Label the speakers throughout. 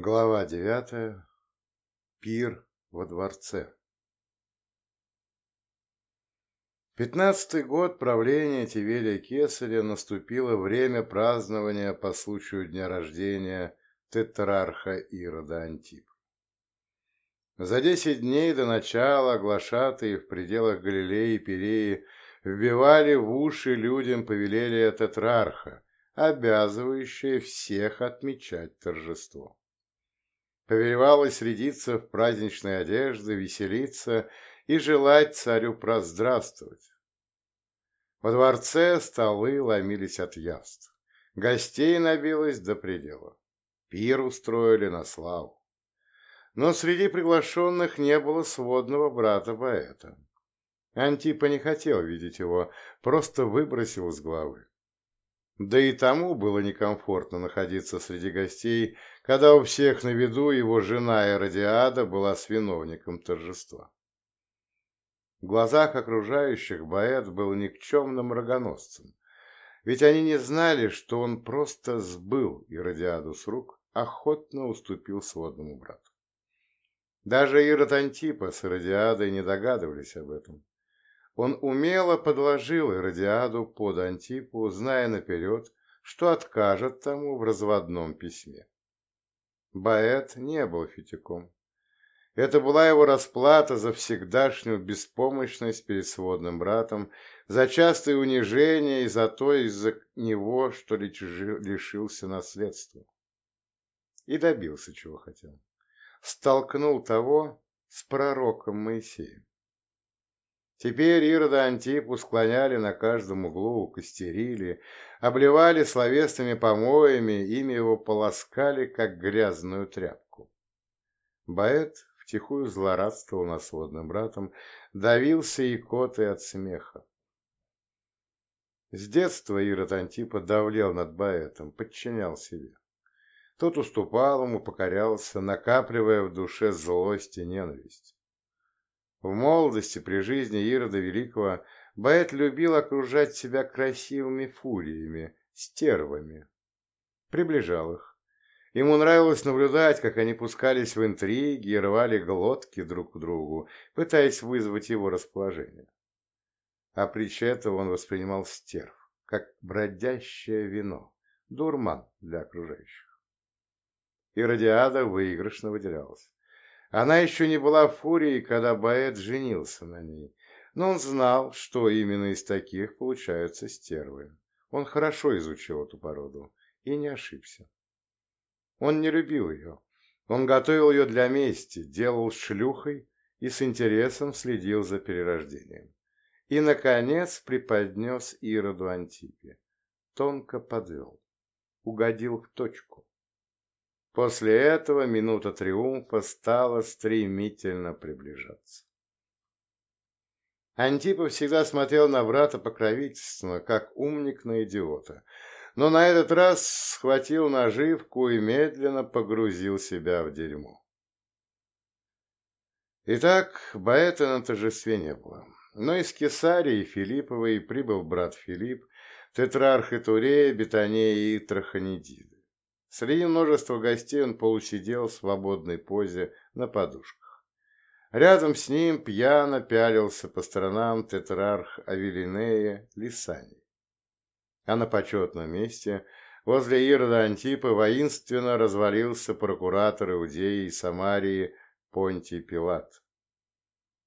Speaker 1: Глава девятая. Пир во дворце. Пятнадцатый год правления Тиверия Кесаря наступило время празднования по случаю дня рождения тетрарха Ирода Антипа. За десять дней до начала оглашатые в пределах Галилеи и Переи вбивали в уши людям повеление тетрарха, обязывающее всех отмечать торжество. Повелевалось рядиться в праздничной одежды, веселиться и желать царю проздравствовать. Во дворце столы ломились от яств. Гостей набилось до предела. Пир устроили на славу. Но среди приглашенных не было сводного брата поэта. Антипа не хотел видеть его, просто выбросил из головы. Да и тому было некомфортно находиться среди гостей, когда у всех на виду его жена Эродиада была с виновником торжества. В глазах окружающих Баэт был никчемным рогоносцем, ведь они не знали, что он просто сбыл Иродиаду с рук, охотно уступил сводному брату. Даже Ирод Антипа с Иродиадой не догадывались об этом. Он умело подложил Иродиаду под Антипу, зная наперед, что откажет тому в разводном письме. Баэт не был фитиком. Это была его расплата за всегдашнюю беспомощность перед сводным братом, за частое унижение и за то из-за него, что лишился наследства. И добился, чего хотел. Столкнул того с пророком Моисеем. Теперь Ирода Антипу склоняли на каждом углу, костерили, обливали словесными помоями, ими его полоскали, как грязную тряпку. Баэт втихую злорадствовал над сводным братом, давился икотой от смеха. С детства Ирод Антипа давлел над Баэтом, подчинял себе. Тот уступал ему, покорялся, накапливая в душе злость и ненависть. В молодости, при жизни Ирода Великого, Баэт любил окружать себя красивыми фуриями, стервами. Приближал их. Ему нравилось наблюдать, как они пускались в интриги и рвали глотки друг к другу, пытаясь вызвать его расположение. А притч этого он воспринимал стерв, как бродящее вино, дурман для окружающих. Иродиада выигрышно выделялась. Она еще не была фурией, когда Баэт женился на ней, но он знал, что именно из таких получаются стервы. Он хорошо изучил эту породу и не ошибся. Он не любил ее. Он готовил ее для мести, делал шлюхой и с интересом следил за перерождением. И, наконец, преподнес Ироду Антипе. Тонко подвел. Угодил в точку. После этого минута триумфа стала стремительно приближаться. Антипов всегда смотрел на брата покровительственно, как умник на идиота, но на этот раз схватил наживку и медленно погрузил себя в дерьмо. Итак, Баэта на торжестве не было. Но из Кесарии Филипповой прибыл брат Филипп, тетрарх Итурея, Бетанея и Траханидиды. Среди множества гостей он полусидел в свободной позе на подушках. Рядом с ним пьяно пялился по сторонам тетрарх Авелинея Лисани. А на почетном месте возле Ирода Антипа воинственно развалился прокуратор Иудеи и Самарии Понтий Пилат.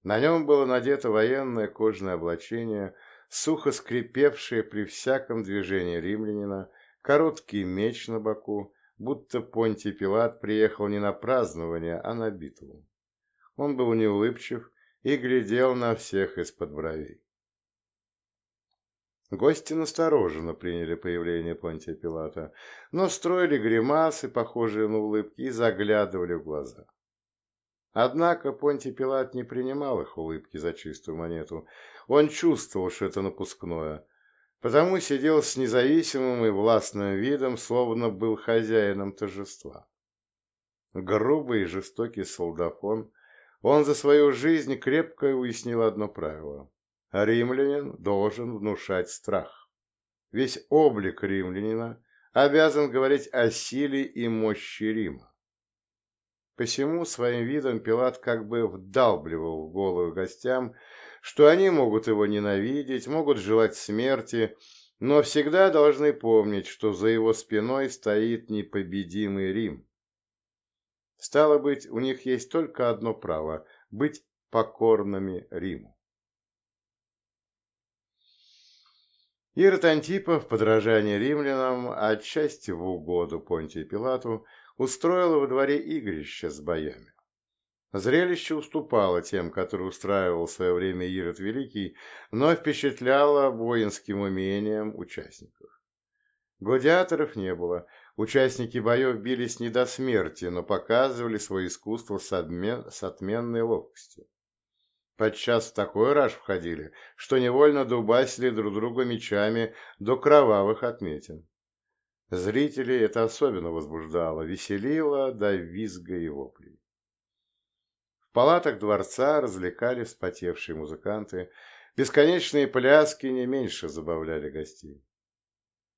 Speaker 1: На нем было надето военное кожаное облачение, сухо скрипевшее при всяком движении римлянина, короткий меч на боку, будто Понтий Пилат приехал не на празднование, а на битву. Он был неулыбчив и глядел на всех из-под бровей. Гости настороженно приняли появление Понтия Пилата, но строили гримасы, похожие на улыбки, и заглядывали в глаза. Однако Понтий Пилат не принимал их улыбки за чистую монету. Он чувствовал, что это напускное, потому сидел с независимым и властным видом, словно был хозяином торжества. Грубый и жестокий солдафон, он за свою жизнь крепко уяснил одно правило. Римлянин должен внушать страх. Весь облик римлянина обязан говорить о силе и мощи Рима. Посему своим видом Пилат как бы вдалбливал в голову гостям, что они могут его ненавидеть, могут желать смерти, но всегда должны помнить, что за его спиной стоит непобедимый Рим. Стало быть, у них есть только одно право – быть покорными Риму. Ирод Антипов, подражание римлянам, отчасти в угоду Понтию Пилату, устроил во дворе игрище с боями. Зрелище уступало тем, которые устраивал в свое время Ирод Великий, но впечатляло воинским умением участников. Гладиаторов не было, участники боев бились не до смерти, но показывали свое искусство с, обмен... с отменной ловкостью. Подчас в такой раж входили, что невольно дубасили друг друга мечами до кровавых отметин. Зрителей это особенно возбуждало, веселило до визга и воплей. В палатах дворца развлекали вспотевшие музыканты, бесконечные пляски не меньше забавляли гостей.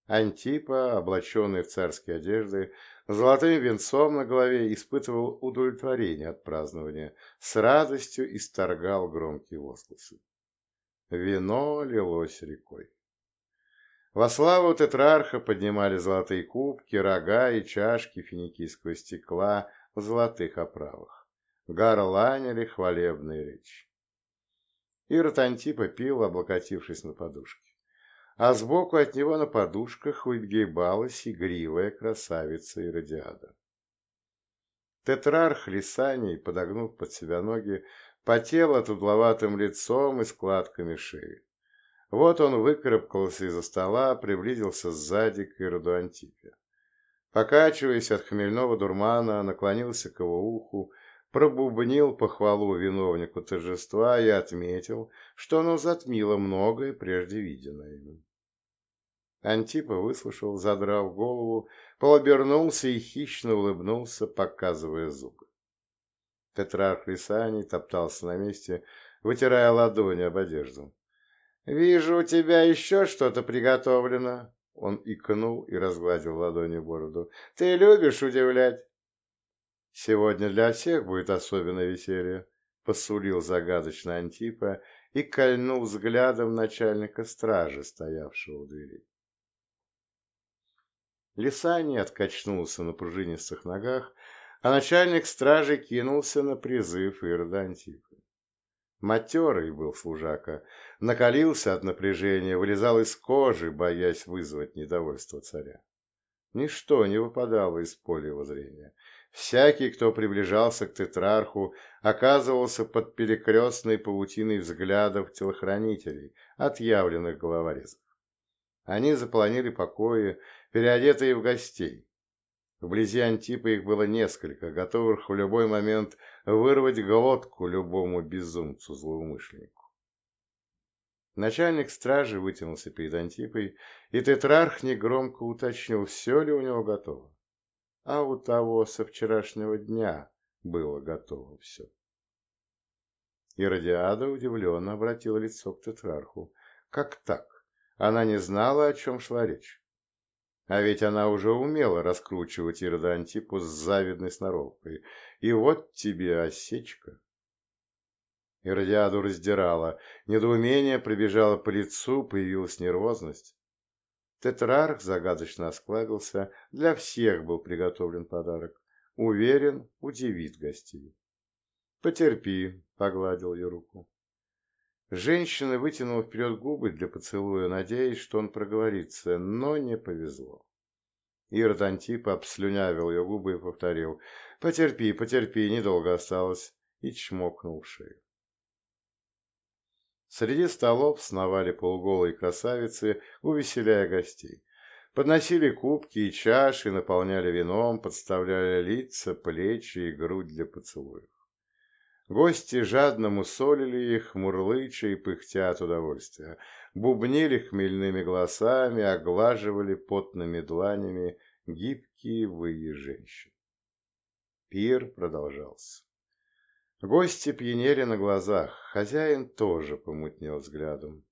Speaker 1: Антипа, облаченный в царские одежды, золотым венцом на голове, испытывал удовлетворение от празднования, с радостью исторгал громкие возгласы. Вино лилось рекой. Во славу тетрарха поднимали золотые кубки, рога и чашки финикийского стекла в золотых оправах горланили хвалебные речи. Ирод Антипа пил, облокотившись на подушке. А сбоку от него на подушках выгибалась игривая красавица Иродиада. Тетрарх Лисаний, подогнув под себя ноги, потел от угловатым лицом и складками шеи. Вот он выкарабкался из-за стола, приблизился сзади к Ироду Антипе. Покачиваясь от хмельного дурмана, наклонился к его уху пробубнил похвалу виновнику торжества и отметил, что оно затмило многое прежде виденное. Антипа выслушал, задрав голову, полобернулся и хищно улыбнулся, показывая зубы. Петрарх Лисаний топтался на месте, вытирая ладони об одежду. «Вижу, у тебя еще что-то приготовлено!» Он икнул и разгладил ладони бороду. «Ты любишь удивлять!» «Сегодня для всех будет особенное веселье», — посулил загадочно Антипа и кольнул взглядом начальника стражи, стоявшего у двери. Лисани откачнулся на пружинистых ногах, а начальник стражи кинулся на призыв Ирда Антипа. Матерый был служака, накалился от напряжения, вылезал из кожи, боясь вызвать недовольство царя. Ничто не выпадало из поля его зрения. Всякий, кто приближался к тетрарху, оказывался под перекрестной паутиной взглядов телохранителей, отъявленных головорезов. Они заполонили покои, переодетые в гостей. Вблизи Антипа их было несколько, готовых в любой момент вырвать глотку любому безумцу-злоумышленнику. Начальник стражи вытянулся перед Антипой, и тетрарх негромко уточнил, все ли у него готово а у того со вчерашнего дня было готово все. Иродиада удивленно обратила лицо к тетрарху. Как так? Она не знала, о чем шла речь. А ведь она уже умела раскручивать Ирода Антипу с завидной сноровкой. И вот тебе осечка. Иродиаду раздирала. Недоумение пробежало по лицу, появилась нервозность. Тетрарх загадочно осклабился. Для всех был приготовлен подарок. Уверен, удивит гостей. «Потерпи», — погладил ее руку. Женщина вытянула вперед губы для поцелуя, надеясь, что он проговорится, но не повезло. Ирод Антип обслюнявил ее губы и повторил «Потерпи, потерпи, недолго осталось», и чмокнул шею. Среди столов сновали полуголые красавицы, увеселяя гостей. Подносили кубки и чаши, наполняли вином, подставляли лица, плечи и грудь для поцелуев. Гости жадно мусолили их, мурлыча и пыхтя от удовольствия, бубнили хмельными голосами, оглаживали потными дланями гибкие выи женщин. Пир продолжался. Гости пьянели на глазах, хозяин тоже помутнел взглядом.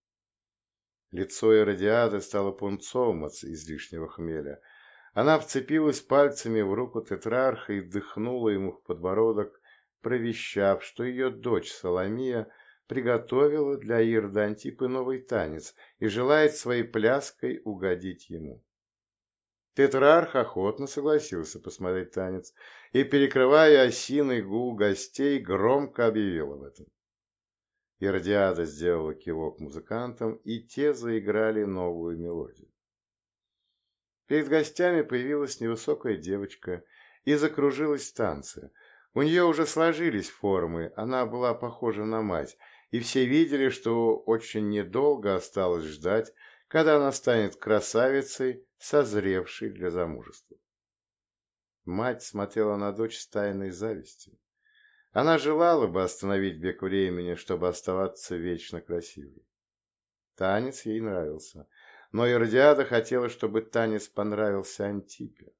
Speaker 1: Лицо Иродиады стало пунцом от излишнего хмеля, Она вцепилась пальцами в руку тетрарха и дыхнула ему в подбородок, провещав, что ее дочь Соломия приготовила для Ирда Антипы новый танец и желает своей пляской угодить ему. Тетрарх охотно согласился посмотреть танец и, перекрывая осиный гул гостей, громко объявил об этом. Иродиада сделала кивок музыкантам, и те заиграли новую мелодию. Перед гостями появилась невысокая девочка и закружилась в танце. У нее уже сложились формы, она была похожа на мать, и все видели, что очень недолго осталось ждать, когда она станет красавицей, созревшей для замужества. Мать смотрела на дочь с тайной завистью. Она желала бы остановить бег времени, чтобы оставаться вечно красивой. Танец ей нравился, но Иродиада хотела, чтобы танец понравился Антипе.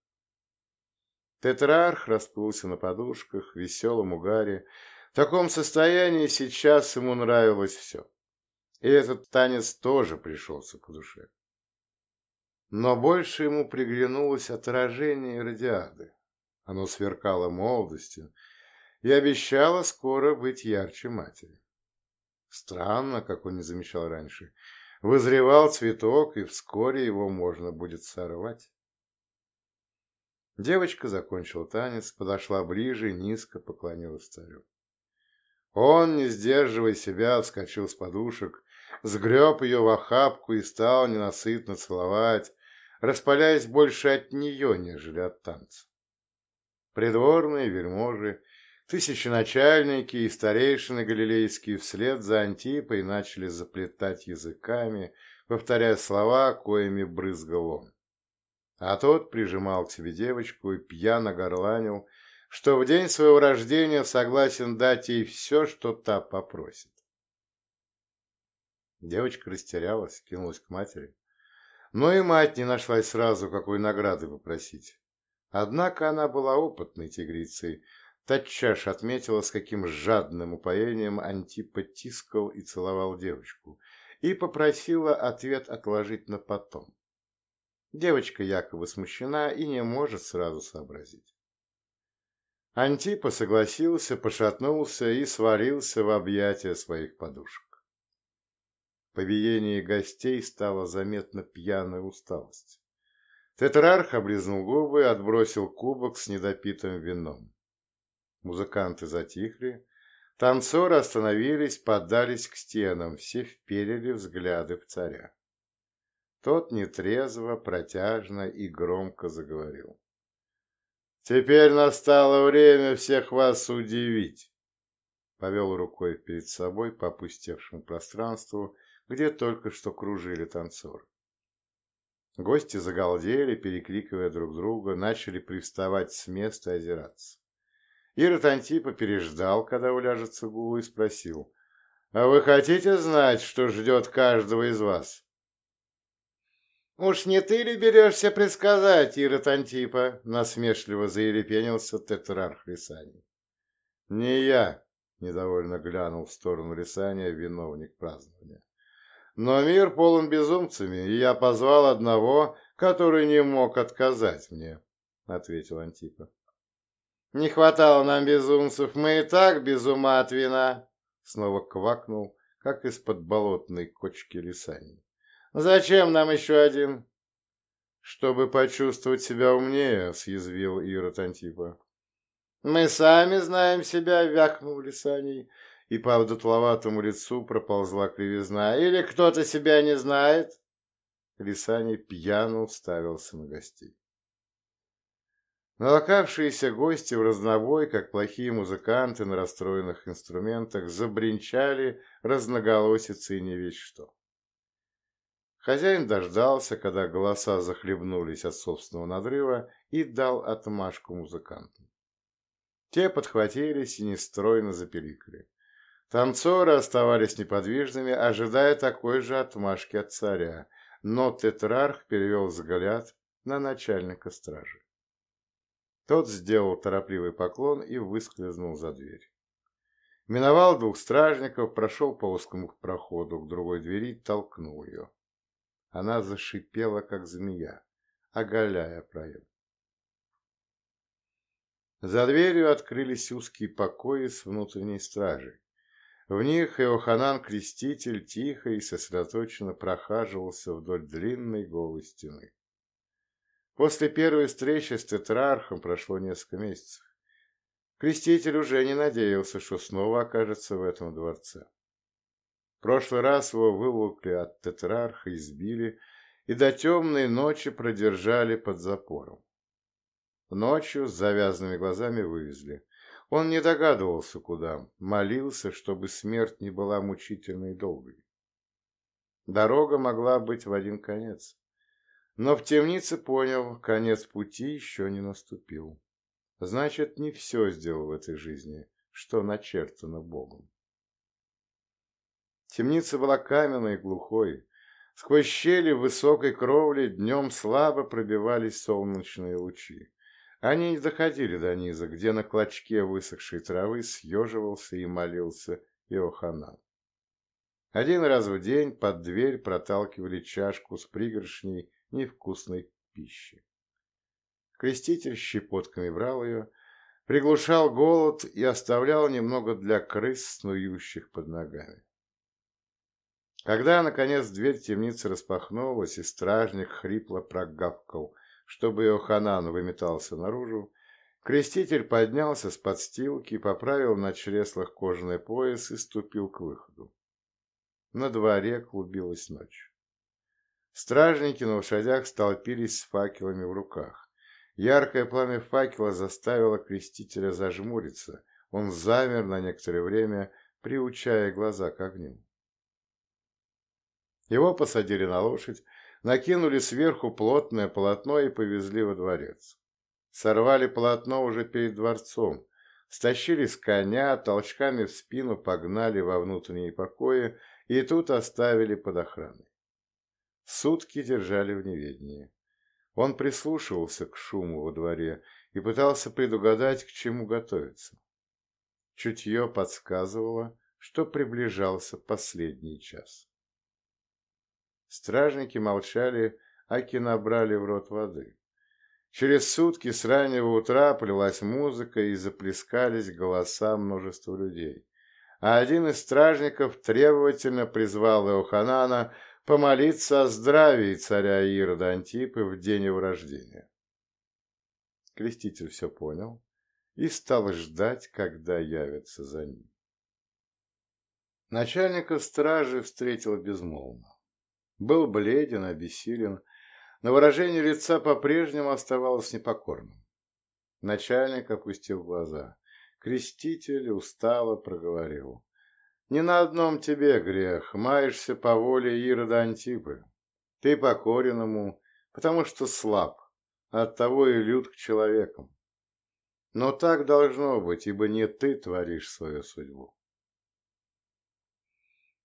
Speaker 1: Тетрарх расплылся на подушках, в веселом угаре. В таком состоянии сейчас ему нравилось все. И этот танец тоже пришелся к душе. Но больше ему приглянулось отражение радиады. Оно сверкало молодостью и обещало скоро быть ярче матери. Странно, как он не замечал раньше. Вызревал цветок, и вскоре его можно будет сорвать. Девочка закончила танец, подошла ближе и низко поклонилась царю. Он, не сдерживая себя, вскочил с подушек, сгреб ее в охапку и стал ненасытно целовать, распаляясь больше от нее, нежели от танца. Придворные вельможи, тысяченачальники и старейшины галилейские вслед за Антипой начали заплетать языками, повторяя слова, коими брызгал он. А тот прижимал к себе девочку и пьяно горланил, что в день своего рождения согласен дать ей все, что та попросит. Девочка растерялась, кинулась к матери. Но и мать не нашлась сразу, какой награды попросить. Однако она была опытной тигрицей, тотчас отметила, с каким жадным упоением Антипа тискал и целовал девочку, и попросила ответ отложить на потом. Девочка якобы смущена и не может сразу сообразить. Антипа согласился, пошатнулся и сварился в объятия своих подушек. В поведении гостей стала заметна пьяная усталость. Тетрарх облизнул губы и отбросил кубок с недопитым вином. Музыканты затихли, танцоры остановились, подались к стенам, все вперили взгляды в царя. Тот нетрезво, протяжно и громко заговорил. «Теперь настало время всех вас удивить!» Повел рукой перед собой по опустевшему пространству, где только что кружили танцоры. Гости загалдели, перекрикивая друг друга, начали привставать с места и озираться. Ирод Антипа переждал, когда уляжется гул, и спросил, «А вы хотите знать, что ждет каждого из вас?» «Уж не ты ли берешься предсказать, Ирод Антипа?» насмешливо заерепенился тетрарх Лисаний. «Не я», — недовольно глянул в сторону Лисания виновник празднования. Но мир полон безумцами, и я позвал одного, который не мог отказать мне, — ответил Антипа. — Не хватало нам безумцев, мы и так без ума от вина, — снова квакнул, как из-под болотной кочки лисани. — Зачем нам еще один? — Чтобы почувствовать себя умнее, — съязвил Ирод Антипа. — Мы сами знаем себя, — вякнул Лисаний, и по вдотловатому лицу проползла кривизна. «Или кто-то себя не знает?» Лисаний пьяно уставился на гостей. Налокавшиеся гости в разнобой, как плохие музыканты на расстроенных инструментах, забринчали разноголосицы и не весь что. Хозяин дождался, когда голоса захлебнулись от собственного надрыва, и дал отмашку музыкантам. Те подхватились и нестройно запеликали. Танцоры оставались неподвижными, ожидая такой же отмашки от царя, но тетрарх перевел взгляд на начальника стражи. Тот сделал торопливый поклон и выскользнул за дверь. Миновал двух стражников, прошел по узкому проходу к другой двери, толкнул ее. Она зашипела, как змея, оголяя проем. За дверью открылись узкие покои с внутренней стражей. В них Иоханан Креститель тихо и сосредоточенно прохаживался вдоль длинной голой стены. После первой встречи с тетрархом прошло несколько месяцев. Креститель уже не надеялся, что снова окажется в этом дворце. В прошлый раз его выволокли от тетрарха, избили и до темной ночи продержали под запором. Ночью с завязанными глазами вывезли. Он не догадывался, куда, молился, чтобы смерть не была мучительной и долгой. Дорога могла быть в один конец. Но в темнице понял, конец пути еще не наступил. Значит, не все сделал в этой жизни, что начертано Богом. Темница была каменной и глухой. Сквозь щели высокой кровле днем слабо пробивались солнечные лучи. Они не доходили до низа, где на клочке высохшей травы съеживался и молился Иоханан. Один раз в день под дверь проталкивали чашку с пригоршней невкусной пищи. Креститель щепотками брал ее, приглушал голод и оставлял немного для крыс, снующих под ногами. Когда, наконец, дверь темницы распахнулась, и стражник хрипло прогавкал чтобы Иоханан выметался наружу, креститель поднялся с подстилки, поправил на чреслах кожаный пояс и ступил к выходу. На дворе клубилась ночь. Стражники на лошадях столпились с факелами в руках. Яркое пламя факела заставило крестителя зажмуриться. Он замер на некоторое время, приучая глаза к огню. Его посадили на лошадь, накинули сверху плотное полотно и повезли во дворец. Сорвали полотно уже перед дворцом, стащили с коня, толчками в спину погнали во внутренние покои и тут оставили под охраной. Сутки держали в неведении. Он прислушивался к шуму во дворе и пытался предугадать, к чему готовиться. Чутье подсказывало, что приближался последний час. Стражники молчали, аки набрали в рот воды. Через сутки с раннего утра полилась музыка и заплескались голоса множества людей. А один из стражников требовательно призвал Иоханана помолиться о здравии царя Ирода Антипы в день его рождения. Креститель все понял и стал ждать, когда явится за ним. Начальника стражи встретил безмолвно. Был бледен, обессилен, но выражение лица по-прежнему оставалось непокорным. Начальник опустил глаза. Креститель устало проговорил. «Не на одном тебе грех, маешься по воле Ирода Антипы. Ты покорен ему, потому что слаб, оттого и лют к человекам. Но так должно быть, ибо не ты творишь свою судьбу.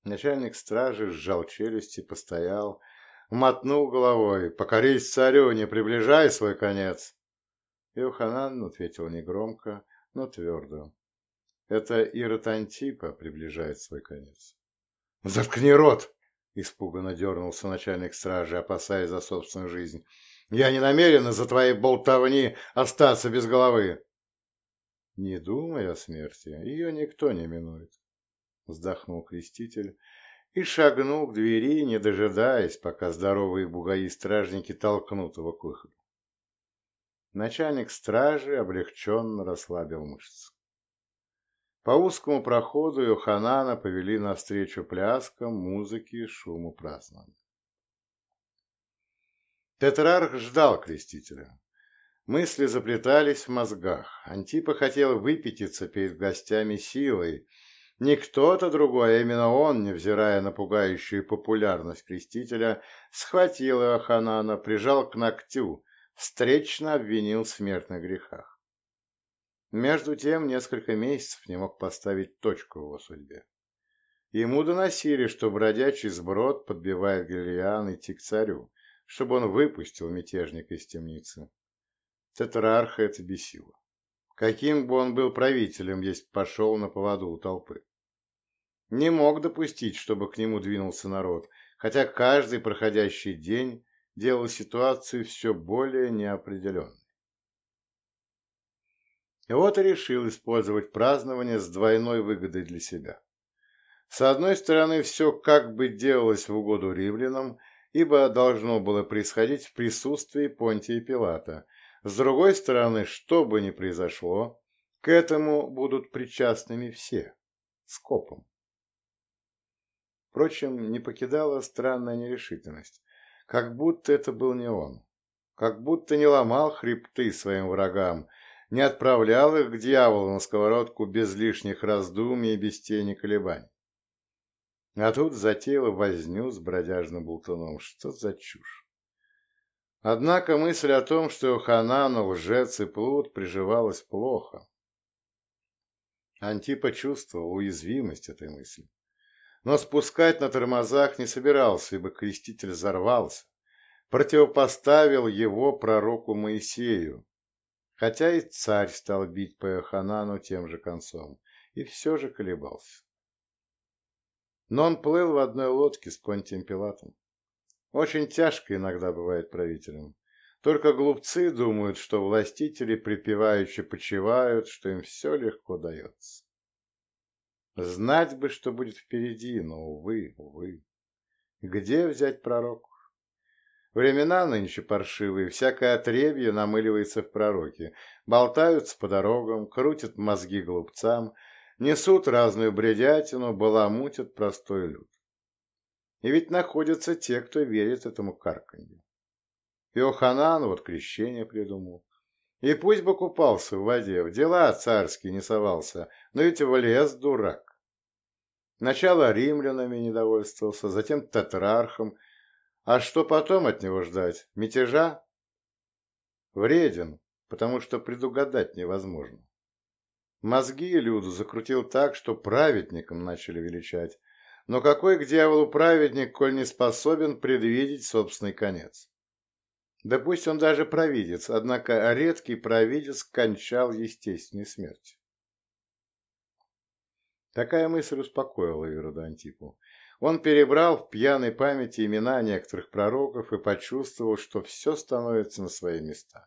Speaker 1: Начальник стражи сжал челюсти, постоял, мотнул головой. «Покорись царю, не приближай свой конец!» Иоханан ответил негромко, но твердо. «Это Ирод Антипа приближает свой конец». «Заткни рот!» — испуганно дернулся начальник стражи, опасаясь за собственную жизнь. «Я не намерен из-за твоей болтовни остаться без головы!» «Не думай о смерти, ее никто не минует вздохнул креститель и шагнул к двери, не дожидаясь, пока здоровые бугаи-стражники толкнут его к выходу. Начальник стражи облегченно расслабил мышцы. По узкому проходу Йоханана повели навстречу пляскам, музыке, шуму празднования. Тетрарх ждал крестителя. Мысли заплетались в мозгах. Антипа хотел выпятиться перед гостями силой, не кто-то другой, а именно он, невзирая на пугающую популярность крестителя, схватил Иоханана, прижал к ногтю, встречно обвинил в смертных грехах. Между тем, несколько месяцев не мог поставить точку в его судьбе. Ему доносили, что бродячий сброд подбивает Галилеян идти к царю, чтобы он выпустил мятежника из темницы. Тетрарха это бесило. Каким бы он был правителем, есть пошел на поводу у толпы. Не мог допустить, чтобы к нему двинулся народ, хотя каждый проходящий день делал ситуацию все более неопределенной. И вот и решил использовать празднование с двойной выгодой для себя. С одной стороны, все как бы делалось в угоду римлянам, ибо должно было происходить в присутствии Понтия Пилата. С другой стороны, что бы ни произошло, к этому будут причастными все, скопом. Впрочем, не покидала странная нерешительность, как будто это был не он, как будто не ломал хребты своим врагам, не отправлял их к дьяволу на сковородку без лишних раздумий и без тени колебаний. А тут затеяла возню с бродяжным болтуном. Что за чушь? Однако мысль о том, что Ханану лжец и приживалась плохо. Антипа чувствовал уязвимость этой мысли. Но спускать на тормозах не собирался, ибо креститель взорвался, противопоставил его пророку Моисею, хотя и царь стал бить по Йоханану тем же концом, и все же колебался. Но он плыл в одной лодке с Понтием Пилатом. Очень тяжко иногда бывает правителям. Только глупцы думают, что властители припеваючи почивают, что им все легко дается. Знать бы, что будет впереди, но, увы, увы. Где взять пророков? Времена нынче паршивые, всякое отребье намыливается в пророке, болтаются по дорогам, крутят мозги глупцам, несут разную бредятину, баламутят простой люд. И ведь находятся те, кто верит этому карканью. Иоханан вот крещение придумал. И пусть бы купался в воде, в дела царские не совался, но ведь влез дурак. Сначала римлянами недовольствовался, затем тетрархом. А что потом от него ждать? Мятежа? Вреден, потому что предугадать невозможно. Мозги Люду закрутил так, что праведником начали величать. Но какой к дьяволу праведник, коль не способен предвидеть собственный конец? Да пусть он даже провидец, однако редкий провидец кончал естественной смертью. Такая мысль успокоила Ирода Антипу. Он перебрал в пьяной памяти имена некоторых пророков и почувствовал, что все становится на свои места.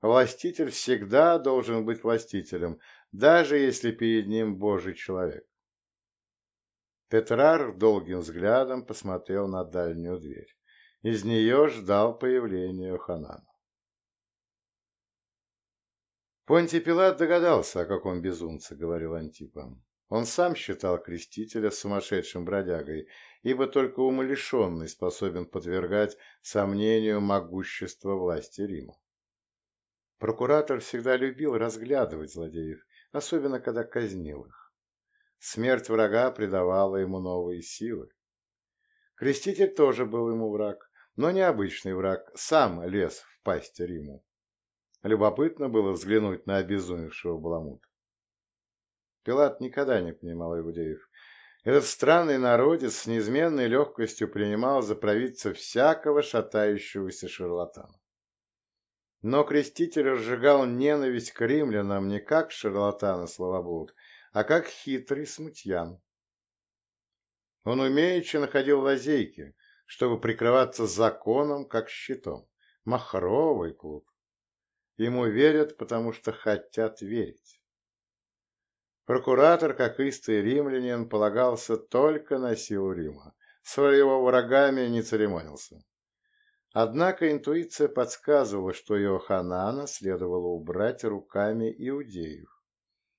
Speaker 1: Властитель всегда должен быть властителем, даже если перед ним Божий человек. Петрар долгим взглядом посмотрел на дальнюю дверь. Из нее ждал появления Ханана. Понтий Пилат догадался, о каком безумце говорил Антипа. Он сам считал крестителя сумасшедшим бродягой, ибо только умалишенный способен подвергать сомнению могущества власти Рима. Прокуратор всегда любил разглядывать злодеев, особенно когда казнил их. Смерть врага придавала ему новые силы. Креститель тоже был ему враг, но не обычный враг, сам лез в пасть Риму. Любопытно было взглянуть на обезумевшего Баламута. Пилат никогда не понимал иудеев. Этот странный народец с неизменной легкостью принимал за провидца всякого шатающегося шарлатана. Но креститель разжигал ненависть к римлянам не как шарлатана словоблуд, а как хитрый смутьян. Он умеючи находил лазейки, чтобы прикрываться законом, как щитом. Махровый клуб. Ему верят, потому что хотят верить. Прокуратор, как истый римлянин, полагался только на силу Рима. Своего врагами не церемонился. Однако интуиция подсказывала, что Иоханана следовало убрать руками иудеев,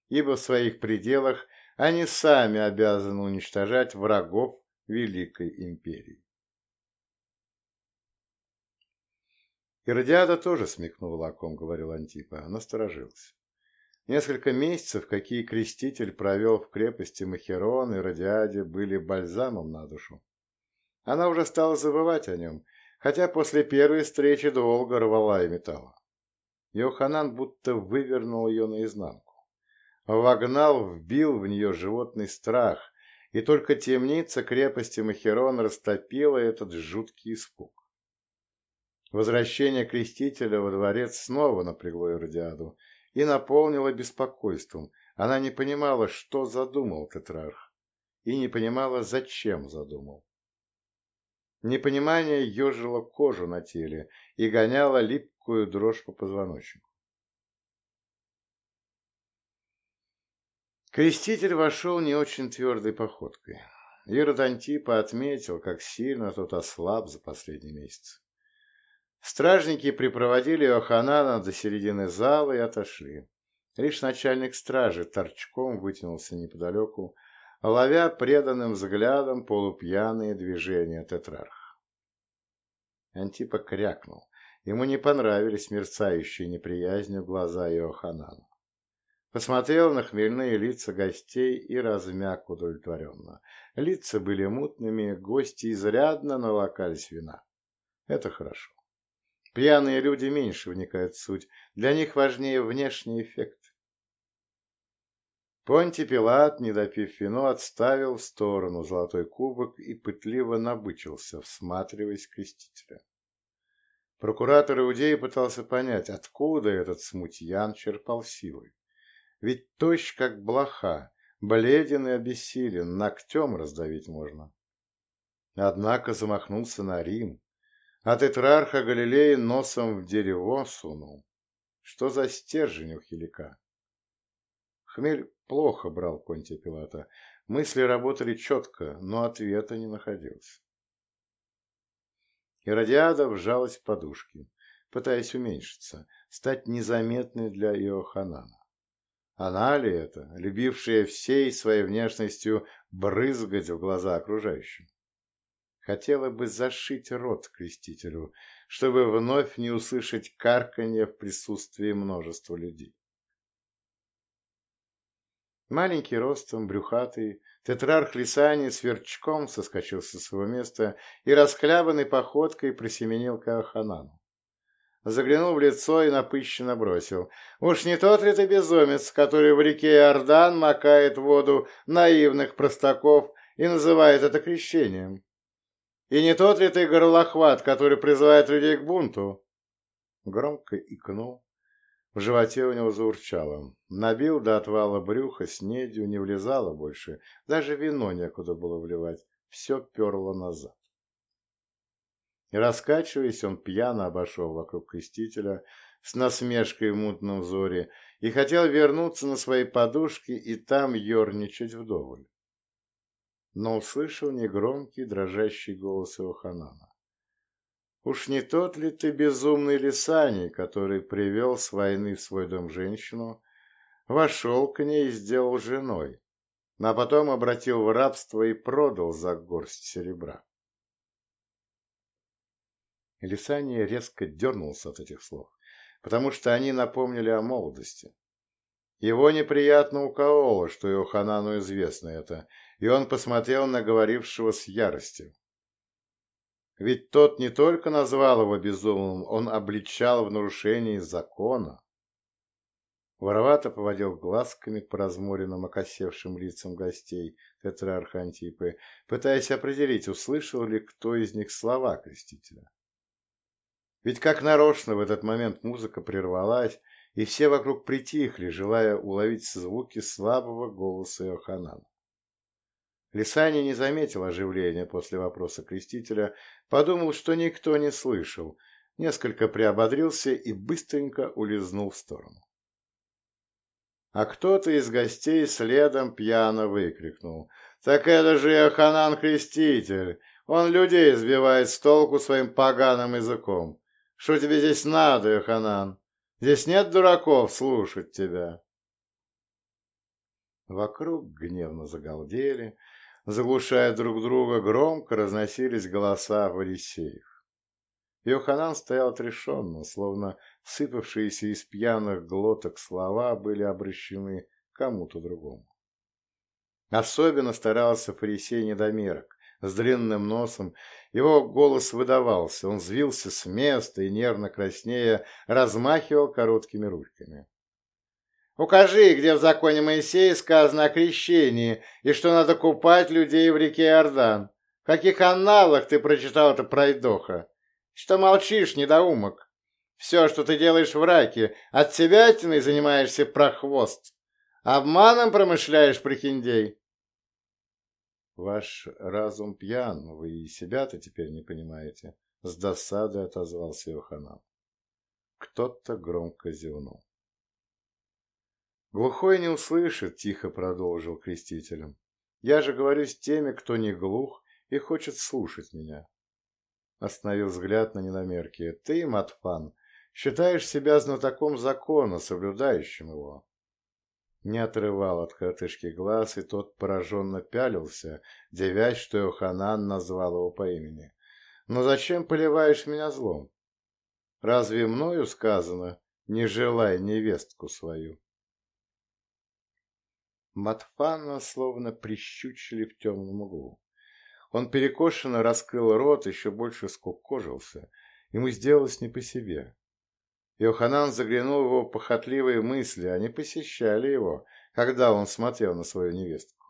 Speaker 1: ибо в своих пределах они сами обязаны уничтожать врагов Великой Империи. Иродиада тоже смекнула, о ком говорил Антипа, насторожился. Несколько месяцев, какие креститель провел в крепости Махерон и Радиаде, были бальзамом на душу. Она уже стала забывать о нем хотя после первой встречи долго рвала и металла. Йоханан будто вывернул ее наизнанку. Вогнал, вбил в нее животный страх, и только темница крепости Махерон растопила этот жуткий испуг. Возвращение крестителя во дворец снова напрягло Иродиаду и наполнило беспокойством. Она не понимала, что задумал тетрарх, и не понимала, зачем задумал. Непонимание ежило кожу на теле и гоняло липкую дрожь по позвоночнику. Креститель вошел не очень твердой походкой. Ирод Антипа отметил, как сильно тот ослаб за последний месяц. Стражники припроводили Оханана до середины зала и отошли. Лишь начальник стражи торчком вытянулся неподалеку, ловя преданным взглядом полупьяные движения тетрарха. Антипа крякнул. Ему не понравились мерцающие неприязнью глаза Иоханана. Посмотрел на хмельные лица гостей и размяк удовлетворенно. Лица были мутными, гости изрядно налокались вина. Это хорошо. Пьяные люди меньше вникают в суть, для них важнее внешний эффект. Понти Пилат, не допив вино, отставил в сторону золотой кубок и пытливо набычился, всматриваясь крестителя. Прокуратор Иудеи пытался понять, откуда этот смутьян черпал силы. Ведь тощ, как блоха, бледен и обессилен, ногтем раздавить можно. Однако замахнулся на Рим, а тетрарха Галилеи носом в дерево сунул. Что за стержень у хилика? Хмель плохо брал Понтия Пилата. Мысли работали четко, но ответа не находилось. Иродиада вжалась в подушки, пытаясь уменьшиться, стать незаметной для Иоханана. Она ли это, любившая всей своей внешностью брызгать в глаза окружающим? Хотела бы зашить рот крестителю, чтобы вновь не услышать карканье в присутствии множества людей. Маленький ростом, брюхатый, тетрарх Лисани сверчком соскочил со своего места и расхлябанной походкой присеменил к Аханану. Заглянул в лицо и напыщенно бросил. «Уж не тот ли ты безумец, который в реке Иордан макает воду наивных простаков и называет это крещением? И не тот ли ты горлохват, который призывает людей к бунту?» Громко икнул, в животе у него заурчало. Набил до отвала брюха, снедью не влезало больше. Даже вино некуда было вливать. Все перло назад. Раскачиваясь, он пьяно обошел вокруг крестителя с насмешкой в мутном взоре и хотел вернуться на свои подушки и там ерничать вдоволь. Но услышал негромкий дрожащий голос Иоханана. Уж не тот ли ты безумный Лисаний, который привел с войны в свой дом женщину, вошел к ней и сделал женой, а потом обратил в рабство и продал за горсть серебра? Лисаний резко дернулся от этих слов, потому что они напомнили о молодости. Его неприятно укололо, что Иоханану известно это, и он посмотрел на говорившего с яростью. Ведь тот не только назвал его безумным, он обличал в нарушении закона. Воровато поводил глазками по разморенным окосевшим лицам гостей тетрарха Антипы, пытаясь определить, услышал ли кто из них слова крестителя. Ведь как нарочно в этот момент музыка прервалась, и все вокруг притихли, желая уловить звуки слабого голоса Иоханана. Лисани не заметил оживления после вопроса крестителя, подумал, что никто не слышал, несколько приободрился и быстренько улизнул в сторону. А кто-то из гостей следом пьяно выкрикнул. «Так это же Иоханан Креститель! Он людей сбивает с толку своим поганым языком! Что тебе здесь надо, Иоханан? Здесь нет дураков слушать тебя!» Вокруг гневно загалдели, Заглушая друг друга, громко разносились голоса фарисеев. Йоханан стоял отрешенно, словно сыпавшиеся из пьяных глоток слова были обращены кому-то другому. Особенно старался фарисей недомерок, с длинным носом. Его голос выдавался, он взвился с места и, нервно краснея, размахивал короткими ручками. Укажи, где в законе Моисея сказано о крещении и что надо купать людей в реке Иордан. В каких аналах ты прочитал это пройдоха? Что молчишь, недоумок? Все, что ты делаешь в раке, от тебя ты занимаешься прохвост. Обманом промышляешь, прихиндей. Ваш разум пьян, вы и себя-то теперь не понимаете. С досадой отозвался Йоханан. Кто-то громко зевнул. Глухой не услышит, тихо продолжил крестителем. Я же говорю с теми, кто не глух и хочет слушать меня. Остановил взгляд на ненамерке. Ты, Матфан, считаешь себя знатоком закона, соблюдающим его. Не отрывал от коротышки глаз, и тот пораженно пялился, девясь, что Йоханан назвал его по имени. «Но зачем поливаешь меня злом? Разве мною сказано, не желай невестку свою?» Матфана словно прищучили в темном углу. Он перекошенно раскрыл рот, еще больше скукожился. Ему сделалось не по себе. Йоханан заглянул в его похотливые мысли, они посещали его, когда он смотрел на свою невестку.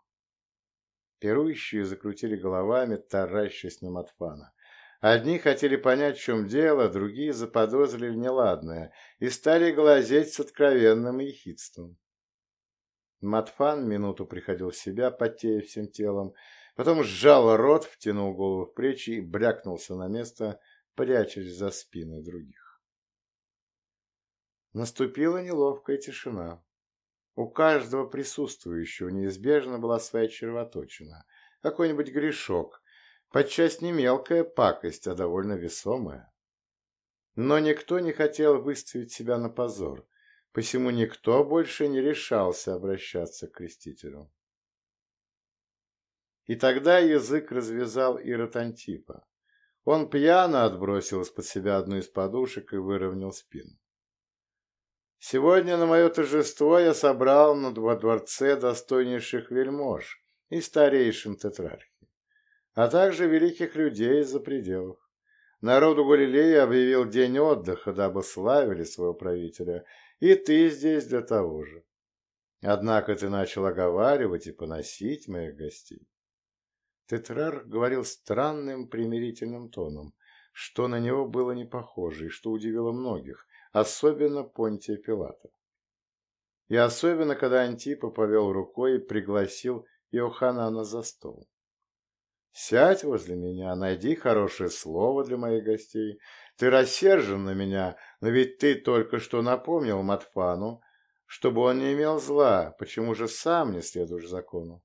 Speaker 1: Пирующие закрутили головами, таращась на Матфана. Одни хотели понять, в чем дело, другие заподозрили неладное и стали глазеть с откровенным ехидством. Матфан минуту приходил в себя, потея всем телом, потом сжал рот, втянул голову в плечи и брякнулся на место, прячась за спины других. Наступила неловкая тишина. У каждого присутствующего неизбежно была своя червоточина, какой-нибудь грешок, подчас не мелкая пакость, а довольно весомая. Но никто не хотел выставить себя на позор, посему никто больше не решался обращаться к крестителю. И тогда язык развязал Ирод Антипа. Он пьяно отбросил из-под себя одну из подушек и выровнял спину. «Сегодня на мое торжество я собрал над во дворце достойнейших вельмож и старейшин тетрархи, а также великих людей из-за пределов. Народу Галилеи объявил день отдыха, дабы славили своего правителя и ты здесь для того же. Однако ты начал оговаривать и поносить моих гостей. Тетрар говорил странным примирительным тоном, что на него было не похоже и что удивило многих, особенно Понтия Пилата. И особенно, когда Антипа повел рукой и пригласил Иоханана за стол. «Сядь возле меня, найди хорошее слово для моих гостей, ты рассержен на меня, но ведь ты только что напомнил Матфану, чтобы он не имел зла, почему же сам не следуешь закону?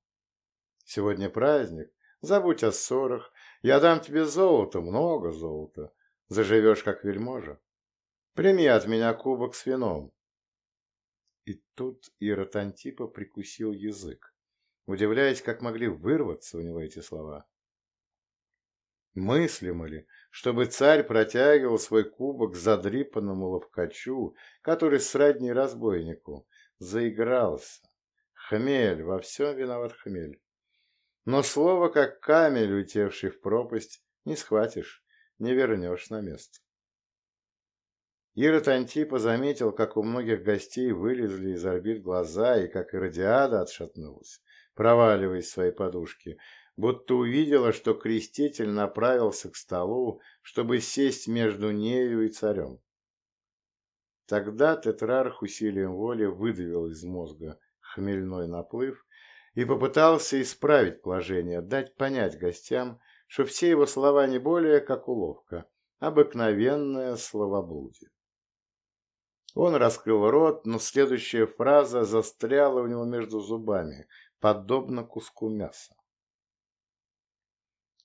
Speaker 1: Сегодня праздник, забудь о ссорах, я дам тебе золото, много золота, заживешь как вельможа. Прими от меня кубок с вином. И тут Ирод Антипа прикусил язык, удивляясь, как могли вырваться у него эти слова. Мыслимо ли, чтобы царь протягивал свой кубок задрипанному ловкачу, который сродни разбойнику, заигрался. Хмель, во всем виноват хмель. Но слово, как камень, улетевший в пропасть, не схватишь, не вернешь на место. Ирод Антипа заметил, как у многих гостей вылезли из орбит глаза, и как Иродиада отшатнулась, проваливаясь в свои подушки, будто увидела, что креститель направился к столу, чтобы сесть между нею и царем. Тогда тетрарх усилием воли выдавил из мозга хмельной наплыв и попытался исправить положение, дать понять гостям, что все его слова не более как уловка, обыкновенное словоблудие. Он раскрыл рот, но следующая фраза застряла у него между зубами, подобно куску мяса.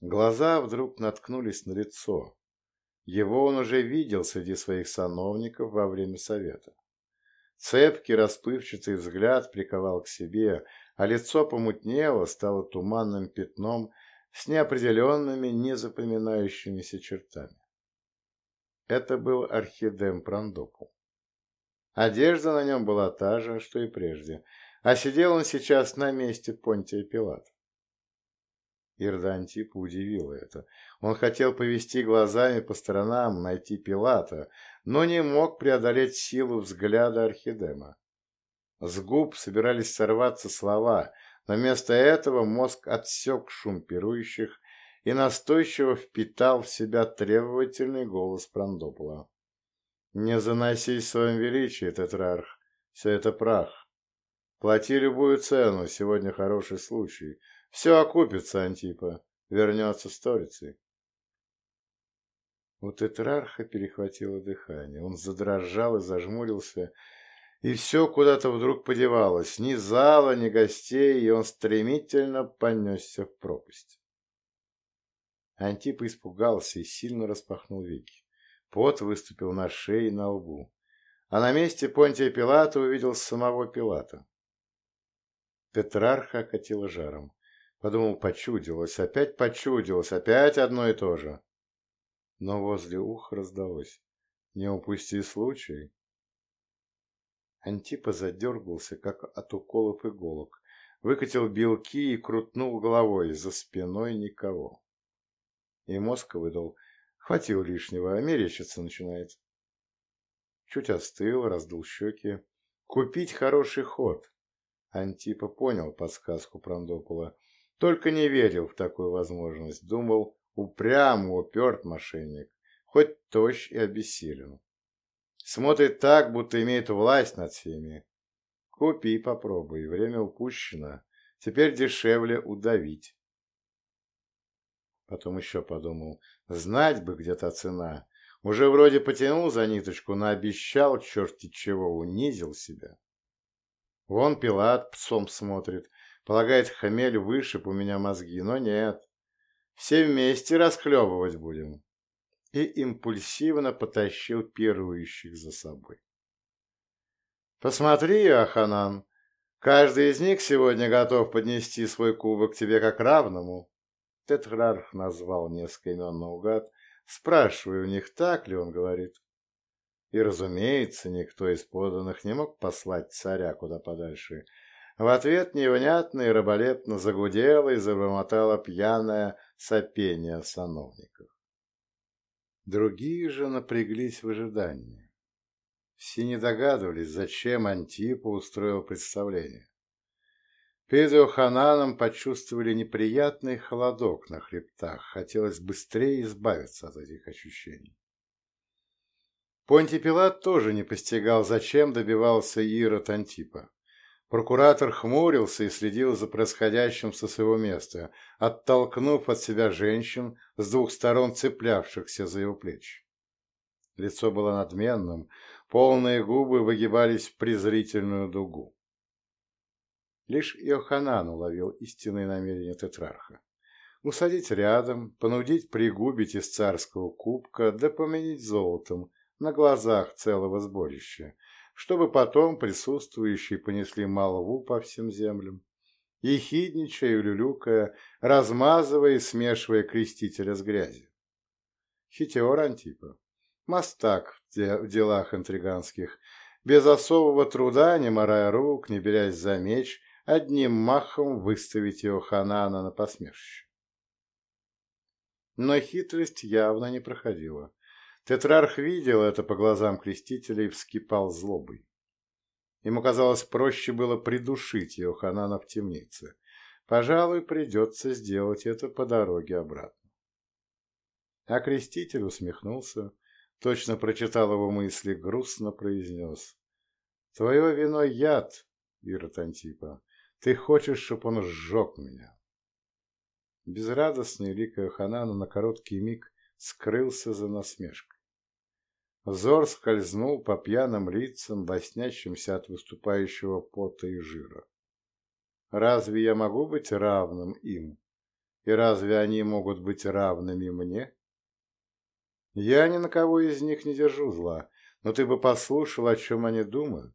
Speaker 1: Глаза вдруг наткнулись на лицо. Его он уже видел среди своих сановников во время совета. Цепкий расплывчатый взгляд приковал к себе, а лицо помутнело, стало туманным пятном с неопределенными, незапоминающимися чертами. Это был Архидем Прандопул. Одежда на нем была та же, что и прежде, а сидел он сейчас на месте Понтия Пилата. Ирдантипа удивило это. Он хотел повести глазами по сторонам, найти Пилата, но не мог преодолеть силу взгляда Архидема. С губ собирались сорваться слова, но вместо этого мозг отсек шум пирующих и настойчиво впитал в себя требовательный голос Прандопола. «Не заносись в своем величии, тетрарх, все это прах. Плати любую цену, сегодня хороший случай. Все окупится, Антипа, вернется сторицей. У тетрарха перехватило дыхание. Он задрожал и зажмурился, и все куда-то вдруг подевалось. Ни зала, ни гостей, и он стремительно понесся в пропасть. Антип испугался и сильно распахнул веки. Пот выступил на шее и на лбу. А на месте Понтия Пилата увидел самого Пилата. Петрарха окатило жаром. Подумал, почудилось, опять почудилось, опять одно и то же. Но возле уха раздалось. Не упусти случай. Антипа задергался, как от уколов иголок, выкатил белки и крутнул головой, за спиной никого. И мозг выдал, хватил лишнего, а мерещиться начинает. Чуть остыл, раздул щеки. Купить хороший ход. Антипа понял подсказку Прандопула, только не верил в такую возможность, думал, упрям, уперт мошенник, хоть тощ и обессилен. Смотрит так, будто имеет власть над всеми. Купи и попробуй, время упущено. Теперь дешевле удавить. Потом еще подумал, знать бы где-то цена. Уже вроде потянул за ниточку, но обещал черти чего, унизил себя. Вон Пилат псом смотрит, полагает, хмель вышиб у меня мозги, но нет. Все вместе расхлебывать будем и импульсивно потащил пирующих за собой. «Посмотри, Аханан, каждый из них сегодня готов поднести свой кубок тебе как равному». Тетрарх назвал несколько имен наугад, спрашивая у них, так ли он говорит. И, разумеется, никто из поданных не мог послать царя куда подальше. В ответ невнятно и раболепно загудело и забормотало пьяное сопение сановников. Другие же напряглись в ожидании. Все не догадывались, зачем Антипа устроил представление. Перед Иохананом почувствовали неприятный холодок на хребтах, хотелось быстрее избавиться от этих ощущений. Понтий Пилат тоже не постигал, зачем добивался Ирод Антипа. Прокуратор хмурился и следил за происходящим со своего места, оттолкнув от себя женщин, с двух сторон цеплявшихся за его плечи. Лицо было надменным, полные губы выгибались в презрительную дугу. Лишь Иоханан уловил истинные намерения тетрарха. Усадить рядом, понудить пригубить из царского кубка, да поменять золотом на глазах целого сборища, чтобы потом присутствующие понесли молву по всем землям, ехидничая и люлюкая, размазывая и смешивая крестителя с грязью. Хитер Антипа, мастак в делах интриганских, без особого труда, не морая рук, не берясь за меч, одним махом выставить его Ханана на посмешище. Но хитрость явно не проходила. Тетрарх видел это по глазам крестителя и вскипал злобой. Ему казалось, проще было придушить Йоханана в темнице. Пожалуй, придется сделать это по дороге обратно. А креститель усмехнулся, точно прочитал его мысли, грустно произнес. «Твое вино яд, Ирод Антипа. Ты хочешь, чтобы он сжег меня?» Безрадостный лик Йоханана на короткий миг скрылся за насмешкой. Взор скользнул по пьяным лицам, лоснящимся от выступающего пота и жира. Разве я могу быть равным им? И разве они могут быть равными мне? Я ни на кого из них не держу зла, но ты бы послушал, о чем они думают.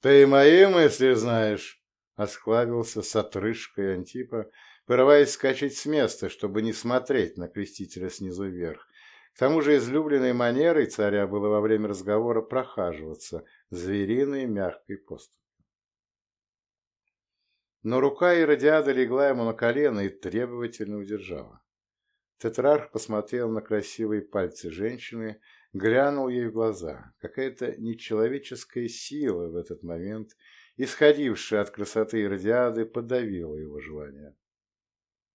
Speaker 1: Ты мои мысли знаешь, — осклавился с отрыжкой Антипа, порываясь скачать с места, чтобы не смотреть на крестителя снизу вверх. К тому же излюбленной манерой царя было во время разговора прохаживаться звериной мягкой поступью. Но рука Иродиада легла ему на колено и требовательно удержала. Тетрарх посмотрел на красивые пальцы женщины, глянул ей в глаза. Какая-то нечеловеческая сила в этот момент, исходившая от красоты Иродиады, подавила его желание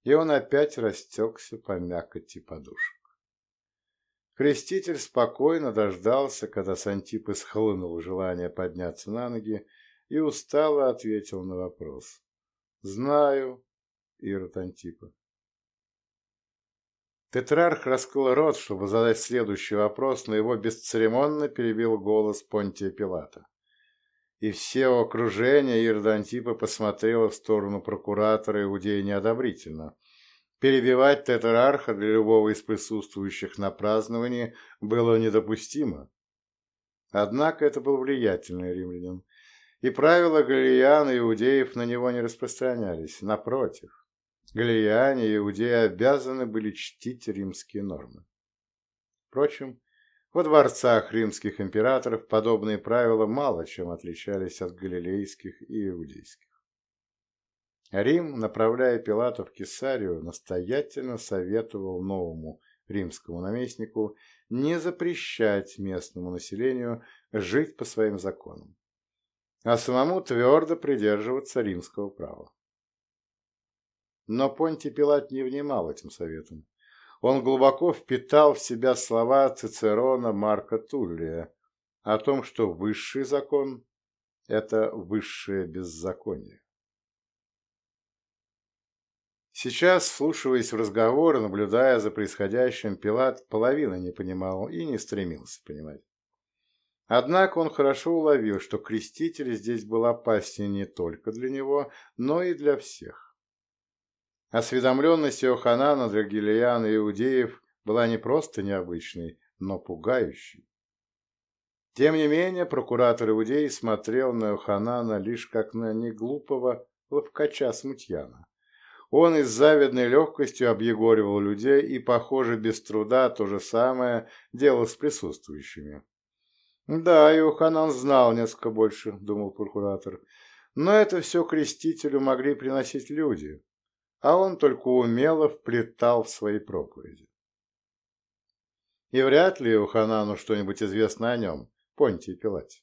Speaker 1: и он опять растекся по мякоти подушек. Креститель спокойно дождался, когда Сантип исхлынул желание подняться на ноги, и устало ответил на вопрос. «Знаю, Ирод Антипа». Тетрарх раскрыл рот, чтобы задать следующий вопрос, но его бесцеремонно перебил голос Понтия Пилата. И все окружение Ирда Антипа посмотрело в сторону прокуратора Иудея неодобрительно. Перебивать тетрарха для любого из присутствующих на праздновании было недопустимо. Однако это был влиятельный римлянин, и правила галилеян и иудеев на него не распространялись. Напротив, галилеяне и иудеи обязаны были чтить римские нормы. Впрочем, во дворцах римских императоров подобные правила мало чем отличались от галилейских и иудейских. Рим, направляя Пилата в Кесарию, настоятельно советовал новому римскому наместнику не запрещать местному населению жить по своим законам а самому твердо придерживаться римского права. Но Понтий Пилат не внимал этим советам. Он глубоко впитал в себя слова Цицерона Марка Туллия о том, что высший закон – это высшее беззаконие. Сейчас, вслушиваясь в разговор наблюдая за происходящим, Пилат половины не понимал и не стремился понимать. Однако он хорошо уловил, что креститель здесь был опаснее не только для него, но и для всех. Осведомленность Иоханана для Гилиян и Иудеев была не просто необычной, но пугающей. Тем не менее, прокуратор Иудей смотрел на Иоханана лишь как на неглупого ловкача-смутьяна. Он с завидной легкостью объегоривал людей и, похоже, без труда то же самое делал с присутствующими. Да, Иоханан знал несколько больше, думал прокуратор, но это все крестителю могли приносить люди, а он только умело вплетал в свои проповеди. И вряд ли Иоханану что-нибудь известно о нем, Понтии Пилате.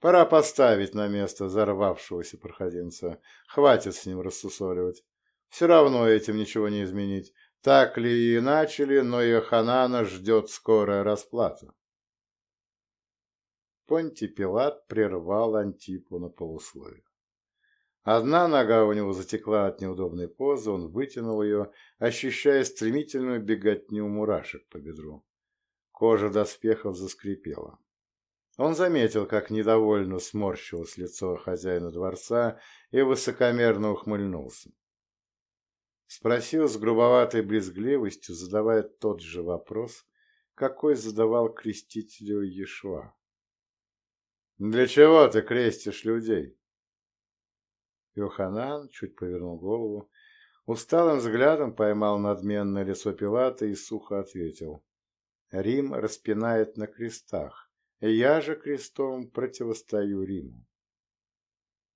Speaker 1: Пора поставить на место взорвавшегося проходимца. Хватит с ним рассусоливать. Все равно этим ничего не изменить. Так ли и начали, но Иоханана ждет скорая расплата. Понтий Пилат прервал Антипу на полусловие. Одна нога у него затекла от неудобной позы, он вытянул ее, ощущая стремительную беготню мурашек по бедру. Кожа доспехов заскрипела. Он заметил, как недовольно сморщилось лицо хозяина дворца и высокомерно ухмыльнулся. Спросил с грубоватой брезгливостью, задавая тот же вопрос, какой задавал крестителю Ешуа. «Для чего ты крестишь людей?» Йоханан чуть повернул голову, усталым взглядом поймал надменное лицо Пилата и сухо ответил. «Рим распинает на крестах, и я же крестом противостою Риму».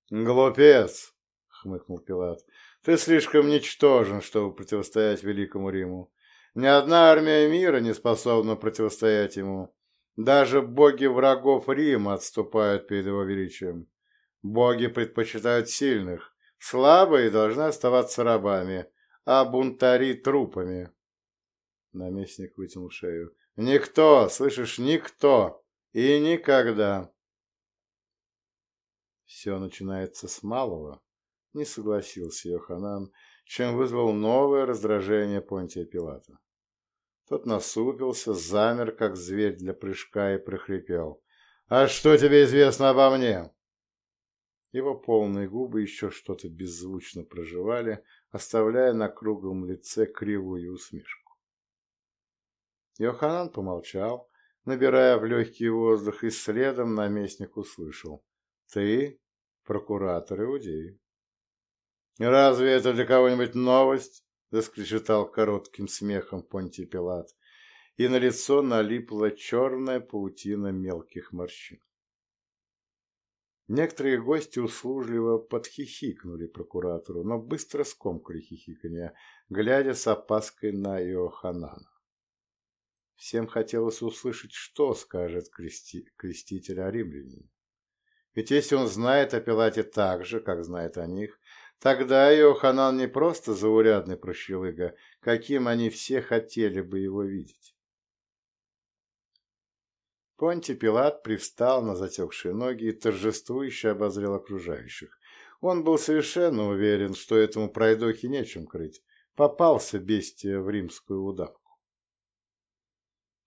Speaker 1: «Глупец!» — хмыкнул Пилат. «Ты слишком ничтожен, чтобы противостоять Великому Риму. Ни одна армия мира не способна противостоять ему. Даже боги врагов Рима отступают перед его величием. Боги предпочитают сильных, слабые должны оставаться рабами, а бунтари — трупами. Наместник вытянул шею. «Никто, слышишь, никто! И никогда!» «Все начинается с малого», — не согласился Йоханан, чем вызвал новое раздражение Понтия Пилата. Тот насупился, замер, как зверь для прыжка, и прохрипел. «А что тебе известно обо мне?» Его полные губы еще что-то беззвучно проживали, оставляя на круглом лице кривую усмешку. Йоханан помолчал, набирая в легкий воздух, и следом наместник услышал. «Ты прокуратор Иудеи». «Разве это для кого-нибудь новость?» заскрежетал коротким смехом Понтий Пилат, и на лицо налипла черная паутина мелких морщин. Некоторые гости услужливо подхихикнули прокуратору, но быстро скомкали хихиканье, глядя с опаской на Иоханана. Всем хотелось услышать, что скажет крести... креститель о римлянине. Ведь если он знает о Пилате так же, как знает о них, Тогда Иоханан не просто заурядный прощелыга, каким они все хотели бы его видеть. Конти Пилат привстал на затекшие ноги и торжествующе обозрел окружающих. Он был совершенно уверен, что этому пройдохе нечем крыть. Попался бестия в римскую удавку.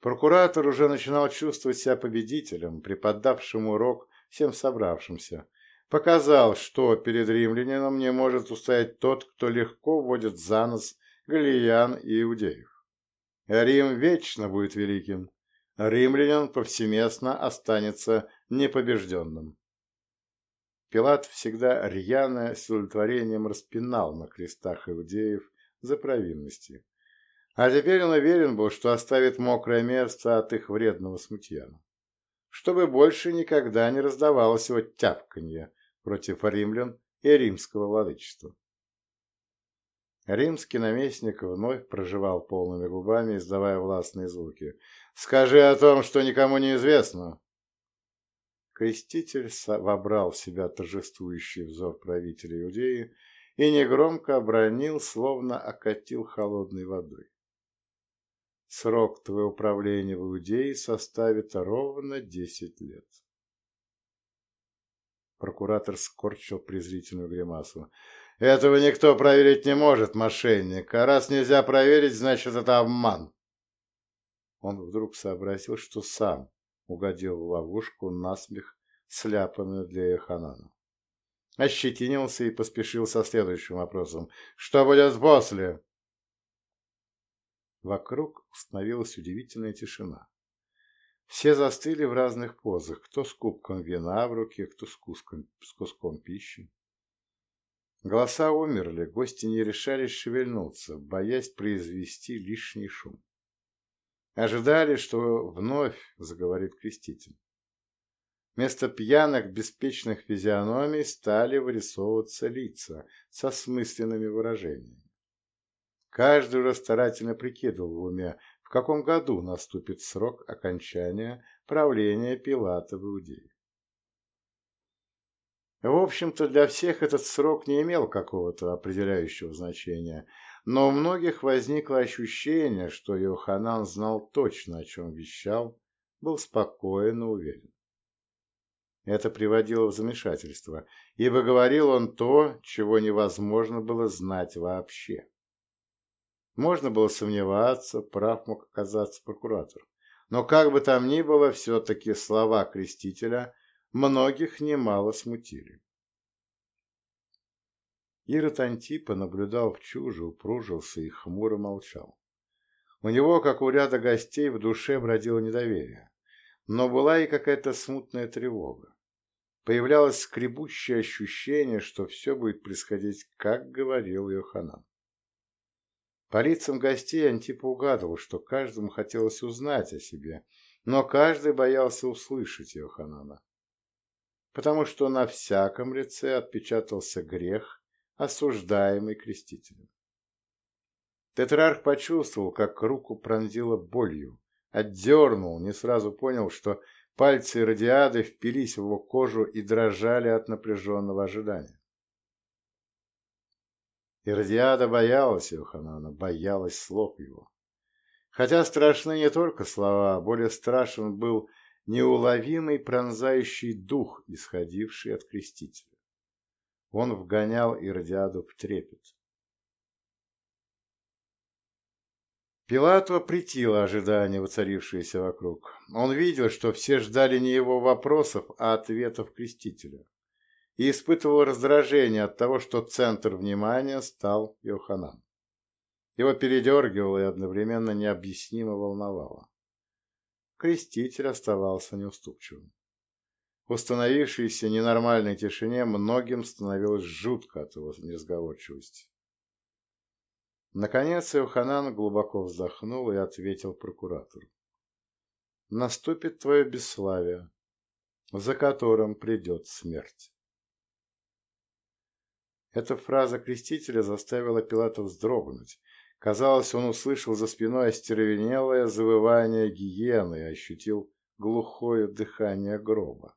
Speaker 1: Прокуратор уже начинал чувствовать себя победителем, преподавшим урок всем собравшимся. Показал, что перед римлянином не может устоять тот, кто легко вводит за нос галиян и иудеев. Рим вечно будет великим, римлянин повсеместно останется непобежденным. Пилат всегда рьяно с удовлетворением распинал на крестах иудеев за провинности. А теперь он уверен был, что оставит мокрое место от их вредного смутьяна. Чтобы больше никогда не раздавалось его тявканье против римлян и римского владычества. Римский наместник вновь проживал полными губами, издавая властные звуки. «Скажи о том, что никому не известно!» Креститель вобрал в себя торжествующий взор правителя Иудеи и негромко обронил, словно окатил холодной водой. Срок твоего правления в Иудее составит ровно десять лет. Прокуратор скорчил презрительную гримасу. Этого никто проверить не может, мошенник. А раз нельзя проверить, значит, это обман. Он вдруг сообразил, что сам угодил в ловушку насмех, сляпанную для Яханана. Ощетинился и поспешил со следующим вопросом. «Что будет после?» Вокруг установилась удивительная тишина. Все застыли в разных позах, кто с кубком вина в руке, кто с куском, с куском пищи. Голоса умерли, гости не решались шевельнуться, боясь произвести лишний шум. Ожидали, что вновь заговорит креститель. Вместо пьяных, беспечных физиономий стали вырисовываться лица со смысленными выражениями. Каждый уже старательно прикидывал в уме, в каком году наступит срок окончания правления Пилата в Иудее. В общем-то, для всех этот срок не имел какого-то определяющего значения, но у многих возникло ощущение, что Йоханан знал точно, о чем вещал, был спокоен и уверен. Это приводило в замешательство, ибо говорил он то, чего невозможно было знать вообще. Можно было сомневаться, прав мог оказаться прокуратор. Но как бы там ни было, все-таки слова крестителя – многих немало смутили. Ирод Антипа наблюдал в чуже, упружился и хмуро молчал. У него, как у ряда гостей, в душе бродило недоверие, но была и какая-то смутная тревога. Появлялось скребущее ощущение, что все будет происходить, как говорил Йоханан. По лицам гостей Антипа угадывал, что каждому хотелось узнать о себе, но каждый боялся услышать Йоханана потому что на всяком лице отпечатался грех, осуждаемый крестителем. Тетрарх почувствовал, как руку пронзило болью, отдернул, не сразу понял, что пальцы Иродиады впились в его кожу и дрожали от напряженного ожидания. Иродиада боялась Йоханана, боялась слов его. Хотя страшны не только слова, более страшен был неуловимый пронзающий дух, исходивший от крестителя. Он вгонял Иродиаду в трепет. Пилату опретило ожидание, воцарившееся вокруг. Он видел, что все ждали не его вопросов, а ответов крестителя. И испытывал раздражение от того, что центр внимания стал Йоханан. Его передергивало и одновременно необъяснимо волновало креститель оставался неуступчивым. В установившейся ненормальной тишине многим становилось жутко от его неразговорчивости. Наконец Иоханан глубоко вздохнул и ответил прокуратору. «Наступит твое бесславие, за которым придет смерть». Эта фраза крестителя заставила Пилата вздрогнуть, Казалось, он услышал за спиной остервенелое завывание гиены и ощутил глухое дыхание гроба.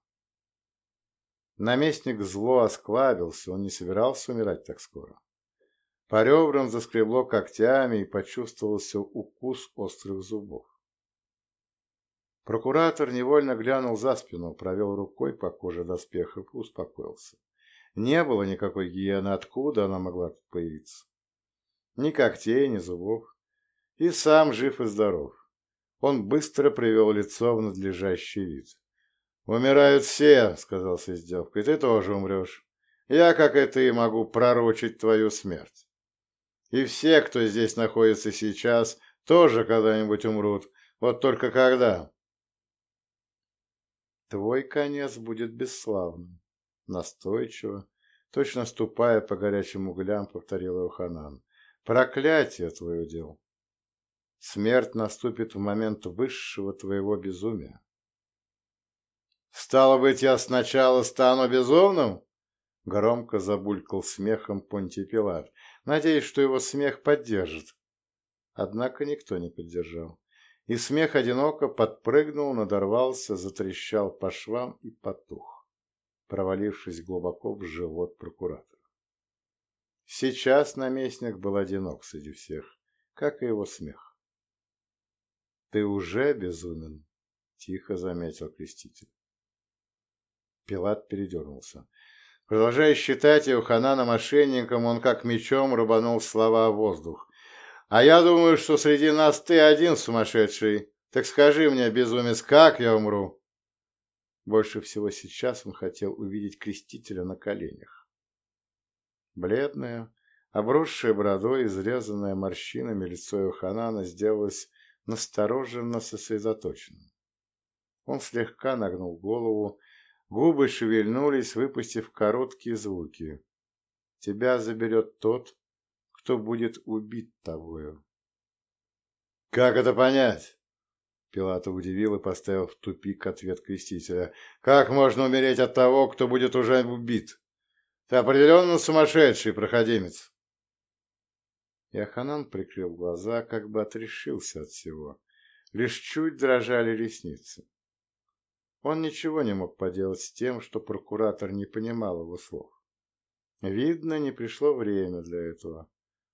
Speaker 1: Наместник зло осклабился, он не собирался умирать так скоро. По ребрам заскребло когтями и почувствовался укус острых зубов. Прокуратор невольно глянул за спину, провел рукой по коже доспехов и успокоился. Не было никакой гиены, откуда она могла появиться. Ни когтей, ни зубов. И сам жив и здоров. Он быстро привел лицо в надлежащий вид. «Умирают все», — сказал с издевкой, — «ты тоже умрешь. Я, как и ты, могу пророчить твою смерть. И все, кто здесь находится сейчас, тоже когда-нибудь умрут. Вот только когда?» «Твой конец будет бесславным», — настойчиво, точно ступая по горячим углям, повторил Йоханан. «Проклятие твое дело! Смерть наступит в момент высшего твоего безумия». «Стало быть, я сначала стану безумным?» Громко забулькал смехом Понтий Пилат, надеясь, что его смех поддержит. Однако никто не поддержал. И смех одиноко подпрыгнул, надорвался, затрещал по швам и потух, провалившись глубоко в живот прокуратора. Сейчас наместник был одинок среди всех, как и его смех. «Ты уже безумен», — тихо заметил креститель. Пилат передернулся. Продолжая считать Иоханана мошенником, он как мечом рубанул слова в воздух. «А я думаю, что среди нас ты один сумасшедший. Так скажи мне, безумец, как я умру?» Больше всего сейчас он хотел увидеть крестителя на коленях. Бледное, обросшее бородой, изрезанное морщинами лицо Иоханана сделалось настороженно сосредоточенным. Он слегка нагнул голову, Губы шевельнулись, выпустив короткие звуки. Тебя заберет тот, кто будет убит тобою. «Как это понять?» Пилата удивил и поставил в тупик ответ крестителя. «Как можно умереть от того, кто будет уже убит? Ты определенно сумасшедший проходимец!» Яханан прикрыл глаза, как бы отрешился от всего. Лишь чуть дрожали ресницы. Он ничего не мог поделать с тем, что прокуратор не понимал его слов. Видно, не пришло время для этого.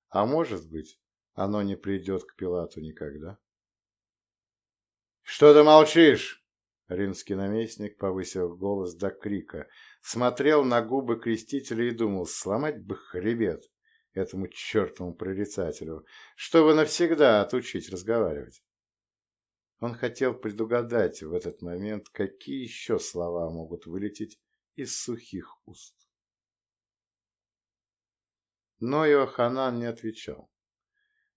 Speaker 1: А может быть, оно не придет к Пилату никогда. «Что ты молчишь?» Римский наместник, повысил голос до крика, смотрел на губы крестителя и думал, сломать бы хребет этому чертовому прорицателю, чтобы навсегда отучить разговаривать. Он хотел предугадать в этот момент, какие еще слова могут вылететь из сухих уст. Но Иоханан не отвечал.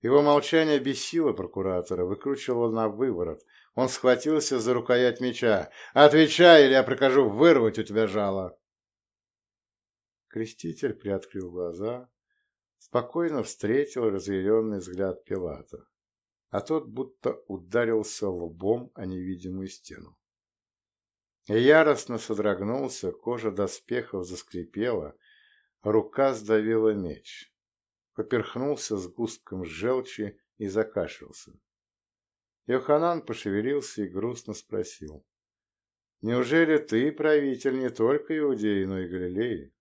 Speaker 1: Его молчание бесило прокуратора, выкручивало на выворот. Он схватился за рукоять меча. «Отвечай, или я прикажу вырвать у тебя жало!» Креститель приоткрыл глаза, спокойно встретил разъяренный взгляд Пилата а тот будто ударился лбом о невидимую стену. Яростно содрогнулся, кожа доспехов заскрипела, рука сдавила меч. Поперхнулся сгустком желчи и закашлялся. Йоханан пошевелился и грустно спросил. «Неужели ты правитель не только Иудеи, но и Галилеи?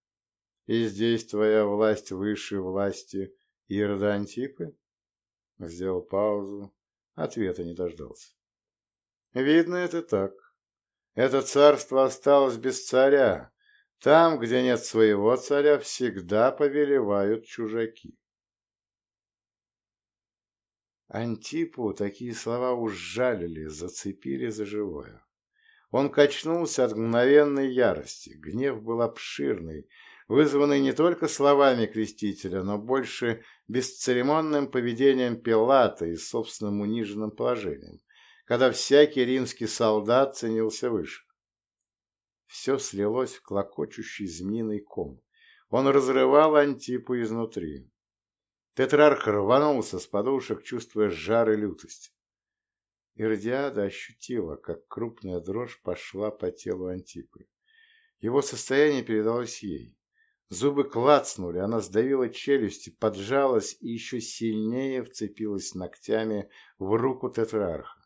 Speaker 1: И здесь твоя власть выше власти Ирода Антипы?» Сделал паузу. Ответа не дождался. Видно, это так. Это царство осталось без царя. Там, где нет своего царя, всегда повелевают чужаки. Антипу такие слова ужалили, зацепили за живое. Он качнулся от мгновенной ярости. Гнев был обширный, вызванный не только словами крестителя, но больше бесцеремонным поведением Пилата и собственным униженным положением, когда всякий римский солдат ценился выше. Все слилось в клокочущий змеиный ком. Он разрывал Антипу изнутри. Тетрарх рванулся с подушек, чувствуя жар и лютость. Ирдиада ощутила, как крупная дрожь пошла по телу Антипы. Его состояние передалось ей. Зубы клацнули, она сдавила челюсти, поджалась и еще сильнее вцепилась ногтями в руку тетрарха.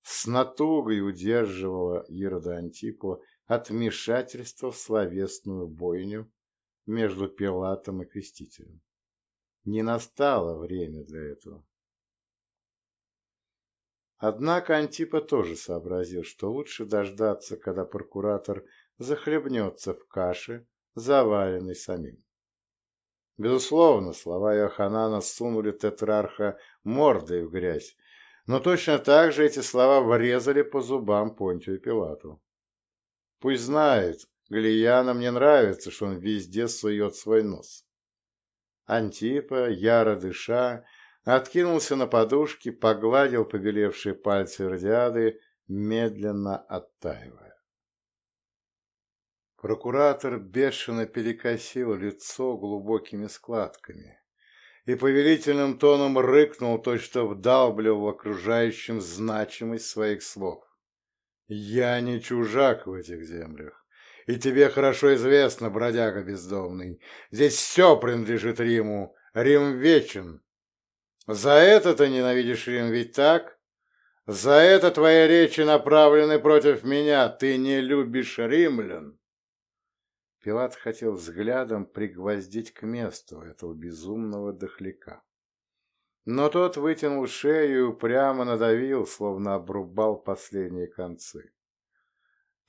Speaker 1: С натугой удерживала Ирода Антипу от вмешательства в словесную бойню между Пилатом и Крестителем. Не настало время для этого. Однако Антипа тоже сообразил, что лучше дождаться, когда прокуратор захлебнется в каше, заваленной самим. Безусловно, слова Иоханана сунули тетрарха мордой в грязь, но точно так же эти слова врезали по зубам Понтию Пилату. Пусть знает, Галиянам не нравится, что он везде сует свой нос. Антипа, яро дыша, откинулся на подушки, погладил побелевшие пальцы радиады, медленно оттаивая. Прокуратор бешено перекосил лицо глубокими складками и повелительным тоном рыкнул, точно вдалбливал окружающим значимость своих слов. «Я не чужак в этих землях, и тебе хорошо известно, бродяга бездомный, здесь все принадлежит Риму, Рим вечен. За это ты ненавидишь Рим, ведь так? За это твои речи направлены против меня, ты не любишь римлян». Пилат хотел взглядом пригвоздить к месту этого безумного дохляка. Но тот вытянул шею и упрямо надавил, словно обрубал последние концы.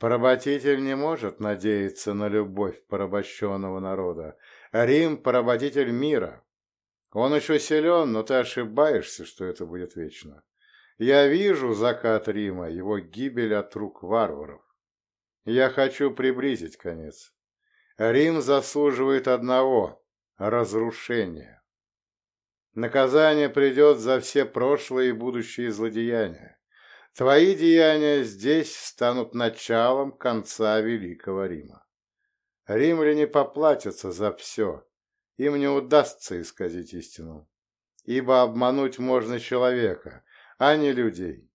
Speaker 1: Поработитель не может надеяться на любовь порабощенного народа. Рим – поработитель мира. Он еще силен, но ты ошибаешься, что это будет вечно. Я вижу закат Рима, его гибель от рук варваров. Я хочу приблизить конец. Рим заслуживает одного – разрушения. Наказание придет за все прошлые и будущие злодеяния. Твои деяния здесь станут началом конца Великого Рима. Римляне поплатятся за все. Им не удастся исказить истину. Ибо обмануть можно человека, а не людей.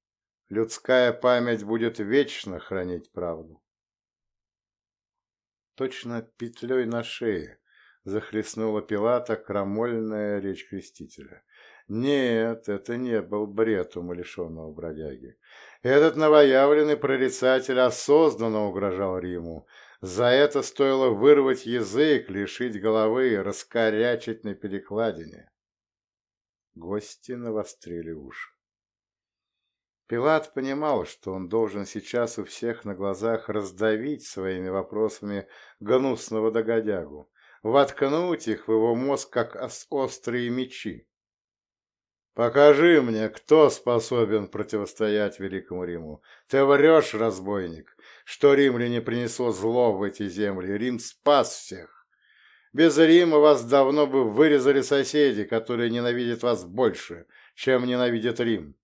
Speaker 1: Людская память будет вечно хранить правду. Точно петлей на шее захлестнула Пилата крамольная речь крестителя. Нет, это не был бред умалишенного бродяги. Этот новоявленный прорицатель осознанно угрожал Риму. За это стоило вырвать язык, лишить головы, раскорячить на перекладине. Гости навострили уши. Пилат понимал, что он должен сейчас у всех на глазах раздавить своими вопросами гнусного догодягу, воткнуть их в его мозг, как острые мечи. «Покажи мне, кто способен противостоять Великому Риму. Ты врешь, разбойник, что римляне принесло зло в эти земли. Рим спас всех. Без Рима вас давно бы вырезали соседи, которые ненавидят вас больше, чем ненавидит Рим.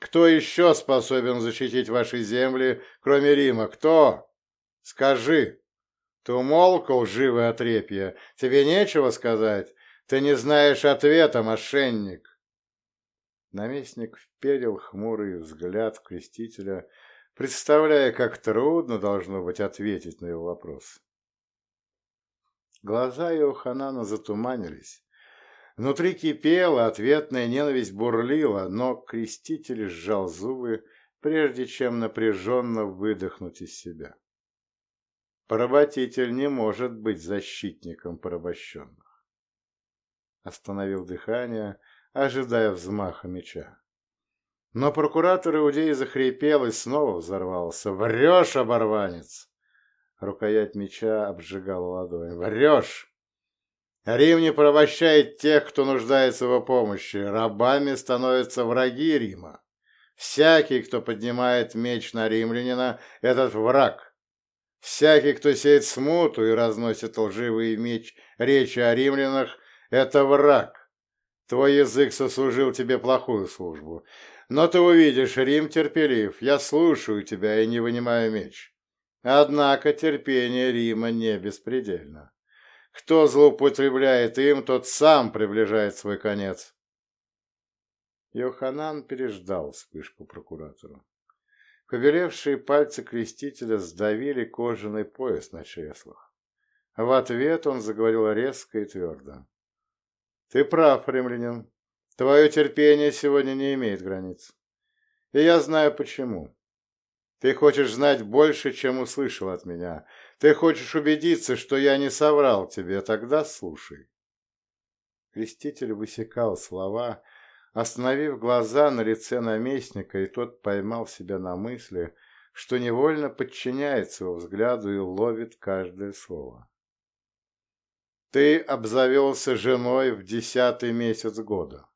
Speaker 1: Кто еще способен защитить ваши земли, кроме Рима? Кто? Скажи. Ты умолкал, живый отрепье. Тебе нечего сказать? Ты не знаешь ответа, мошенник. Наместник вперил хмурый взгляд в крестителя, представляя, как трудно должно быть ответить на его вопрос. Глаза Иоханана затуманились, Внутри кипела, ответная ненависть бурлила, но креститель сжал зубы, прежде чем напряженно выдохнуть из себя. Поработитель не может быть защитником порабощенных. Остановил дыхание, ожидая взмаха меча. Но прокуратор Иудеи захрипел и снова взорвался. «Врешь, оборванец!» Рукоять меча обжигала ладонь. «Врешь! Рим не провощает тех, кто нуждается в его помощи. Рабами становятся враги Рима. Всякий, кто поднимает меч на римлянина, этот враг. Всякий, кто сеет смуту и разносит лживый меч речи о римлянах, это враг. Твой язык сослужил тебе плохую службу. Но ты увидишь, Рим терпелив, я слушаю тебя и не вынимаю меч. Однако терпение Рима не беспредельно. Кто злоупотребляет им, тот сам приближает свой конец. Йоханан переждал вспышку прокуратора. Побелевшие пальцы крестителя сдавили кожаный пояс на чреслах. В ответ он заговорил резко и твердо. «Ты прав, римлянин. Твое терпение сегодня не имеет границ. И я знаю почему. Ты хочешь знать больше, чем услышал от меня. Ты хочешь убедиться, что я не соврал тебе, тогда слушай. Креститель высекал слова, остановив глаза на лице наместника, и тот поймал себя на мысли, что невольно подчиняется его взгляду и ловит каждое слово. «Ты обзавелся женой в десятый месяц года.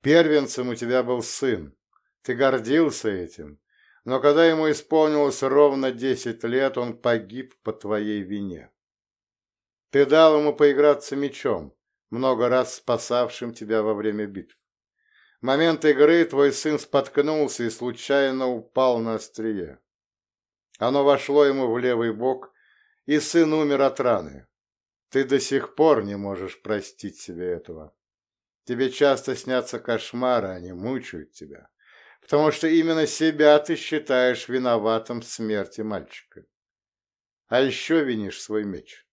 Speaker 1: Первенцем у тебя был сын. Ты гордился этим, но когда ему исполнилось ровно десять лет, он погиб по твоей вине. Ты дал ему поиграться мечом, много раз спасавшим тебя во время битв. В момент игры твой сын споткнулся и случайно упал на острие. Оно вошло ему в левый бок, и сын умер от раны. Ты до сих пор не можешь простить себе этого. Тебе часто снятся кошмары, они мучают тебя, потому что именно себя ты считаешь виноватым в смерти мальчика. А еще винишь свой меч.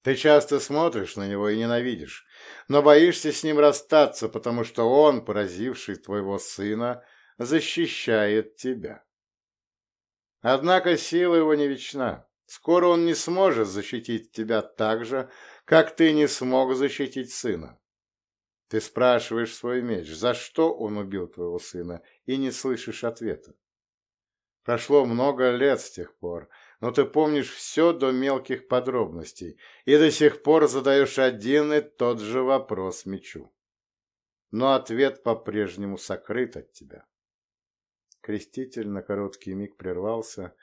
Speaker 1: Ты часто смотришь на него и ненавидишь, но боишься с ним расстаться, потому что он, поразивший твоего сына, защищает тебя. Однако сила его не вечна. Скоро он не сможет защитить тебя так же, как ты не смог защитить сына. Ты спрашиваешь свой меч, за что он убил твоего сына, и не слышишь ответа. Прошло много лет с тех пор, но ты помнишь все до мелких подробностей и до сих пор задаешь один и тот же вопрос мечу. Но ответ по-прежнему сокрыт от тебя. Креститель на короткий миг прервался,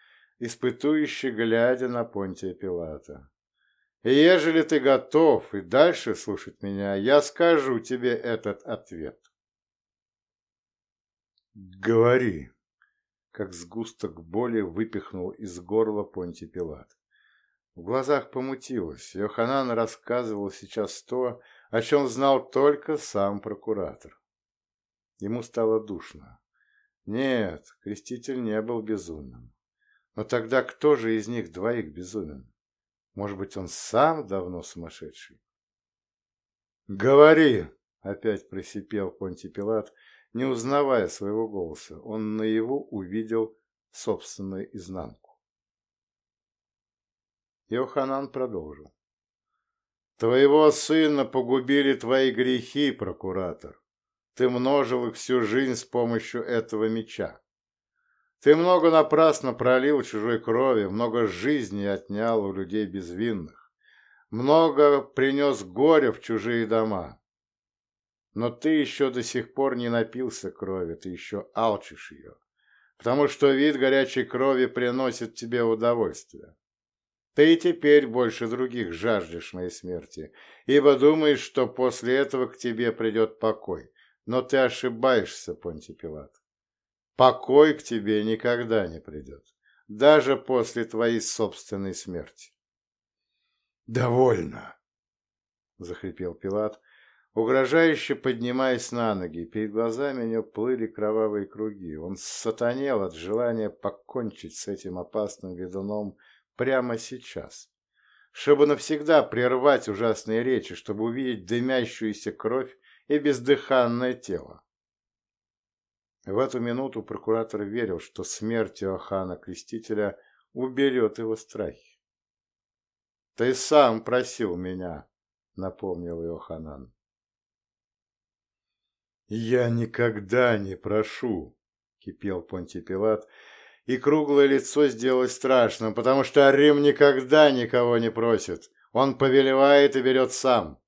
Speaker 1: испытующий, глядя на Понтия Пилата. Ежели ты готов и дальше слушать меня, я скажу тебе этот ответ. Говори, как сгусток боли выпихнул из горла Понти Пилат. В глазах помутилось. Йоханан рассказывал сейчас то, о чем знал только сам прокуратор. Ему стало душно. Нет, креститель не был безумным. Но тогда кто же из них двоих безумен? Может быть, он сам давно сумасшедший? «Говори!» — опять просипел Понти Пилат, не узнавая своего голоса, он наяву увидел собственную изнанку. Йоханан продолжил. «Твоего сына погубили твои грехи, прокуратор. Ты множил их всю жизнь с помощью этого меча. Ты много напрасно пролил чужой крови, много жизней отнял у людей безвинных, много принес горя в чужие дома. Но ты еще до сих пор не напился крови, ты еще алчишь ее, потому что вид горячей крови приносит тебе удовольствие. Ты и теперь больше других жаждешь моей смерти, ибо думаешь, что после этого к тебе придет покой. Но ты ошибаешься, Понтий Пилат. Покой к тебе никогда не придет, даже после твоей собственной смерти. «Довольно!» — захрипел Пилат, Угрожающе поднимаясь на ноги, перед глазами у него плыли кровавые круги. Он сатанел от желания покончить с этим опасным ведуном прямо сейчас, чтобы навсегда прервать ужасные речи, чтобы увидеть дымящуюся кровь и бездыханное тело. В эту минуту прокуратор верил, что смерть Иохана Крестителя уберет его страхи. «Ты сам просил меня», — напомнил Иоханан. «Я никогда не прошу», — кипел Понтий Пилат, и круглое лицо сделалось страшным, потому что Рим никогда никого не просит. Он повелевает и берет сам.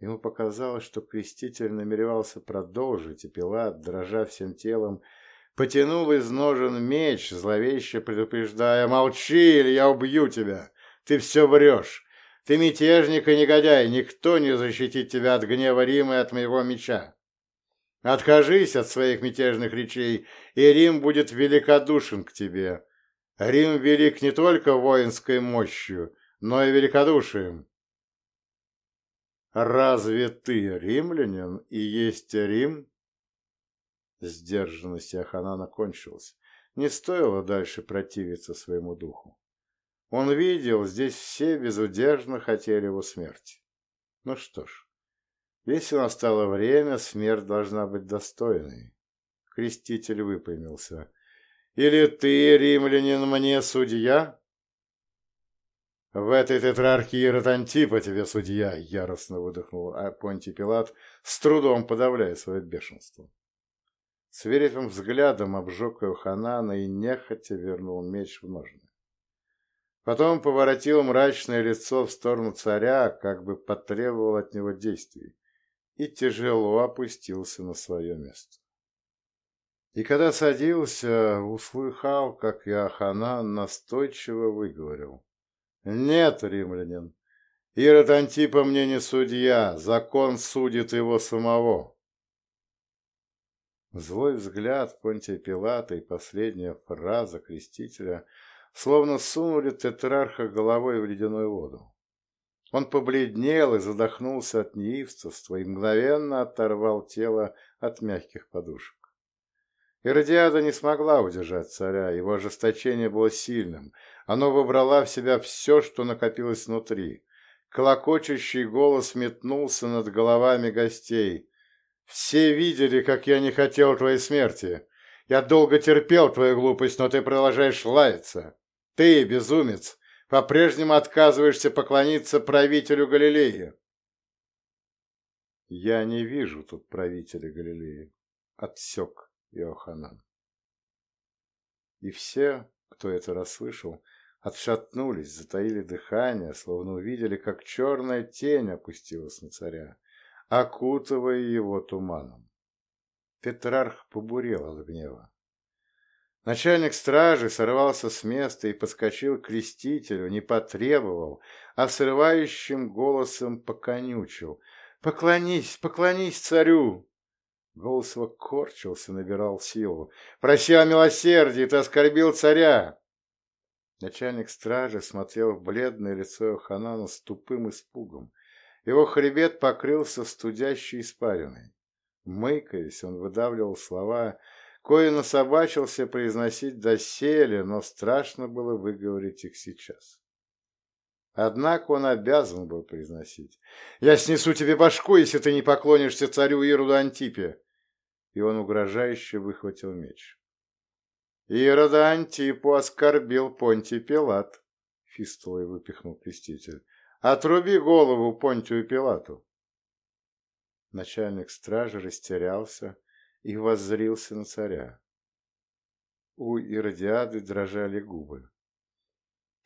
Speaker 1: Ему показалось, что креститель намеревался продолжить, и Пилат, дрожа всем телом, потянул из ножен меч, зловеще предупреждая «Молчи, или я убью тебя! Ты все врешь! Ты мятежник и негодяй, никто не защитит тебя от гнева Рима и от моего меча. Откажись от своих мятежных речей, и Рим будет великодушен к тебе. Рим велик не только воинской мощью, но и великодушием. Разве ты римлянин и есть Рим? Сдержанность Аханана кончилась. Не стоило дальше противиться своему духу. Он видел, здесь все безудержно хотели его смерти. Ну что ж, если настало время, смерть должна быть достойной. Креститель выпрямился. Или ты, римлянин, мне судья? «В этой тетрархии Ротантипа тебе судья!» — яростно выдохнул а Понтий Пилат, с трудом подавляя свое бешенство. Свирепым взглядом обжег Иоханана и нехотя вернул меч в ножны. Потом поворотил мрачное лицо в сторону царя, как бы потребовал от него действий, и тяжело опустился на свое место. И когда садился, услыхал, как Иоханан настойчиво выговорил. «Нет, римлянин, Ирод Антипа мне не судья, закон судит его самого». Злой взгляд Понтия Пилата и последняя фраза крестителя словно сунули тетрарха головой в ледяную воду. Он побледнел и задохнулся от неистовства и мгновенно оторвал тело от мягких подушек. Иродиада не смогла удержать царя, его ожесточение было сильным, оно выбрало в себя все, что накопилось внутри. Колокочущий голос метнулся над головами гостей. «Все видели, как я не хотел твоей смерти. Я долго терпел твою глупость, но ты продолжаешь лаяться. Ты, безумец, по-прежнему отказываешься поклониться правителю Галилеи». «Я не вижу тут правителя Галилеи», — отсек Иоханан. И все, кто это расслышал, отшатнулись, затаили дыхание, словно увидели, как черная тень опустилась на царя, окутывая его туманом. Петрарх побурел от гнева. Начальник стражи сорвался с места и подскочил к крестителю, не потребовал, а срывающим голосом поконючил. «Поклонись, поклонись царю!» Голос его корчился, набирал силу. «Проси о милосердии, ты оскорбил царя!» Начальник стражи смотрел в бледное лицо Ханана с тупым испугом. Его хребет покрылся студящей испариной. Мыкаясь, он выдавливал слова, кое насобачился произносить доселе, но страшно было выговорить их сейчас. Однако он обязан был произносить. «Я снесу тебе башку, если ты не поклонишься царю Ироду Антипе!» И он угрожающе выхватил меч. «Ирода Антипу оскорбил Понтий Пилат», — фистулой выпихнул креститель. «Отруби голову Понтию Пилату!» Начальник стражи растерялся и воззрился на царя. У Иродиады дрожали губы.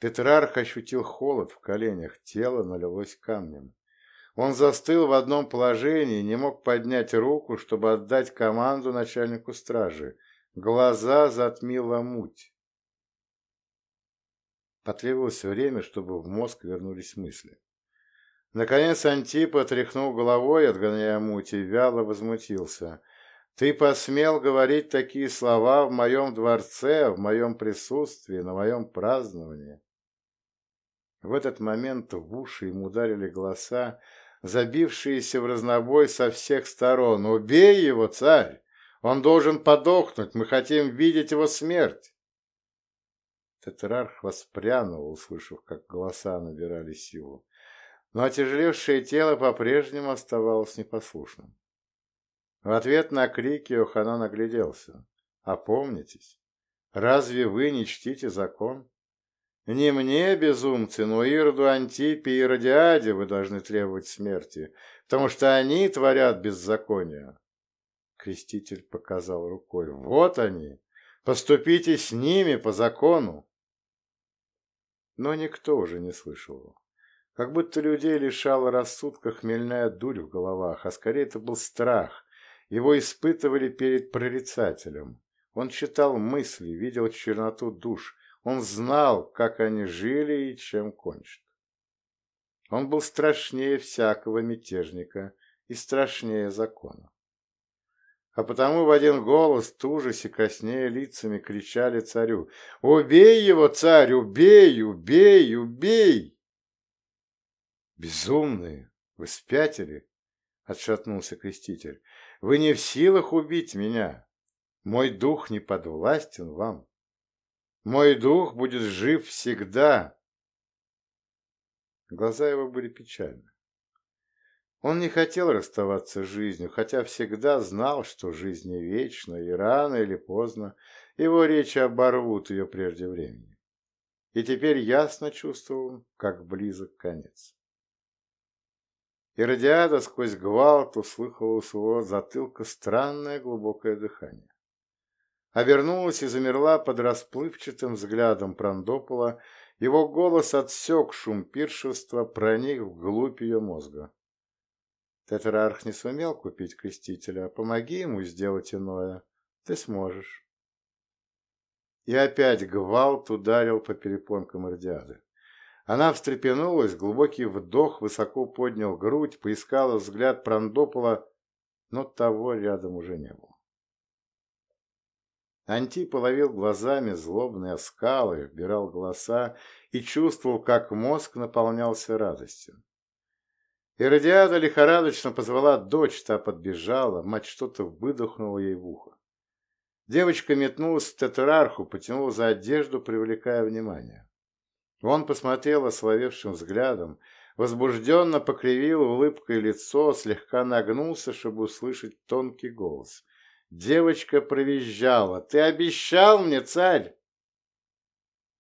Speaker 1: Тетрарх ощутил холод в коленях, тело налилось камнем. Он застыл в одном положении, не мог поднять руку, чтобы отдать команду начальнику стражи. Глаза затмила муть. Потребовалось время, чтобы в мозг вернулись мысли. Наконец Антип отряхнул головой, отгоняя муть, и вяло возмутился. «Ты посмел говорить такие слова в моем дворце, в моем присутствии, на моем праздновании?» В этот момент в уши ему ударили голоса, забившиеся в разнобой со всех сторон. «Убей его, царь! Он должен подохнуть! Мы хотим видеть его смерть!» Тетрарх воспрянул, услышав, как голоса набирали силу. Но отяжелевшее тело по-прежнему оставалось непослушным. В ответ на крики Оханан огляделся. «Опомнитесь! Разве вы не чтите закон?» Не мне, безумцы, но Ироду Антипе и Иродиаде вы должны требовать смерти, потому что они творят беззаконие. Креститель показал рукой. Вот они. Поступите с ними по закону. Но никто уже не слышал его. Как будто людей лишала рассудка хмельная дурь в головах, а скорее это был страх. Его испытывали перед прорицателем. Он читал мысли, видел черноту душ, он знал, как они жили и чем кончат. Он был страшнее всякого мятежника и страшнее закона. А потому в один голос, в ужасе, краснея лицами, кричали царю «Убей его, царь! Убей! Убей! Убей!» «Безумные! Вы спятили?» — отшатнулся креститель. «Вы не в силах убить меня. Мой дух не подвластен вам». Мой дух будет жив всегда. Глаза его были печальны. Он не хотел расставаться с жизнью, хотя всегда знал, что жизнь не вечна, и рано или поздно его речи оборвут ее прежде времени. и теперь ясно чувствовал, как близок конец. Иродиада сквозь гвалт услыхала у своего затылка странное глубокое дыхание. Обернулась и замерла под расплывчатым взглядом Прандопола, его голос отсек шум пиршества, проник вглубь ее мозга. Тетрарх не сумел купить крестителя, помоги ему сделать иное, ты сможешь. И опять гвалт ударил по перепонкам Ирдиады. Она встрепенулась, глубокий вдох, высоко поднял грудь, поискала взгляд Прандопола, но того рядом уже не было. Антип ловил глазами злобные скалы, вбирал голоса и чувствовал, как мозг наполнялся радостью. Иродиада лихорадочно позвала дочь, та подбежала, мать что-то выдохнула ей в ухо. Девочка метнулась к тетрарху, потянула за одежду, привлекая внимание. Он посмотрел ословевшим взглядом, возбужденно покривил улыбкой лицо, слегка нагнулся, чтобы услышать тонкий голос. Девочка провизжала. «Ты обещал мне, царь!»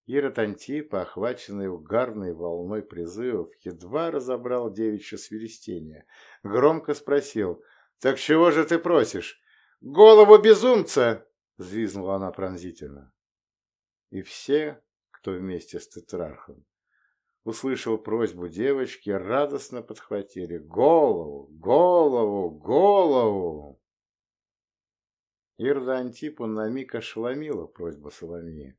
Speaker 1: Ирод Антипа, охваченный угарной волной призывов, едва разобрал девичье свиристение. Громко спросил, «Так чего же ты просишь?» «Голову безумца!» — взвизгнула она пронзительно. И все, кто вместе с тетрархом, услышал просьбу девочки, радостно подхватили «Голову! Голову! Голову!» Ирда Антипу на миг ошеломила просьба Соломии,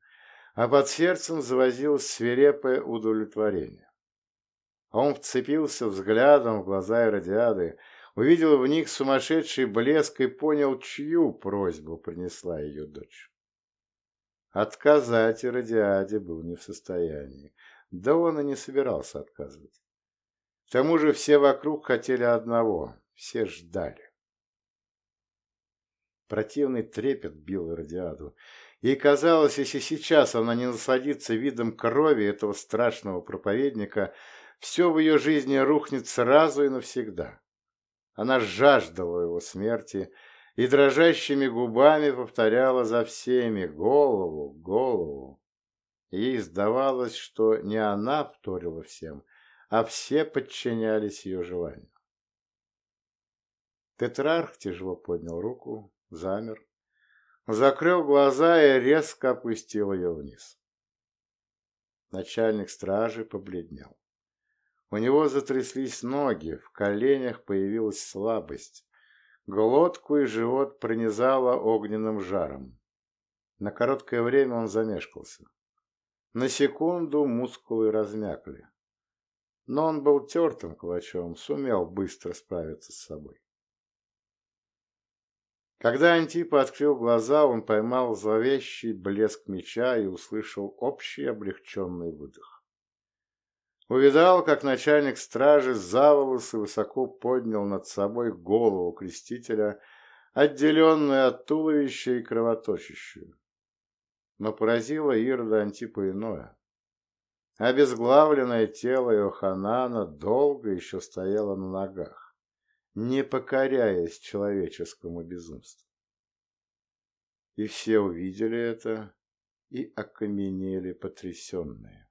Speaker 1: а под сердцем завозилось свирепое удовлетворение. Он вцепился взглядом в глаза Иродиады, увидел в них сумасшедший блеск и понял, чью просьбу принесла ее дочь. Отказать Иродиаде был не в состоянии, да он и не собирался отказывать. К тому же все вокруг хотели одного, все ждали. Противный трепет бил Иродиаду. Ей казалось, если сейчас она не насладится видом крови этого страшного проповедника, все в ее жизни рухнет сразу и навсегда. Она жаждала его смерти и дрожащими губами повторяла за всеми «голову, голову». Ей сдавалось, что не она вторила всем, а все подчинялись ее желанию. Тетрарх тяжело поднял руку, замер, закрыл глаза и резко опустил ее вниз. Начальник стражи побледнел. У него затряслись ноги, в коленях появилась слабость. Глотку и живот пронизало огненным жаром. На короткое время он замешкался. На секунду мускулы размякли. Но он был тертым кулачом, сумел быстро справиться с собой. Когда Антипа открыл глаза, он поймал зловещий блеск меча и услышал общий облегченный выдох. Увидал, как начальник стражи за волосы высоко поднял над собой голову крестителя, отделенную от туловища и кровоточащую. Но поразило Ирода Антипа иное. Обезглавленное тело Иоханана долго еще стояло на ногах не покоряясь человеческому безумству. И все увидели это и окаменели потрясенные.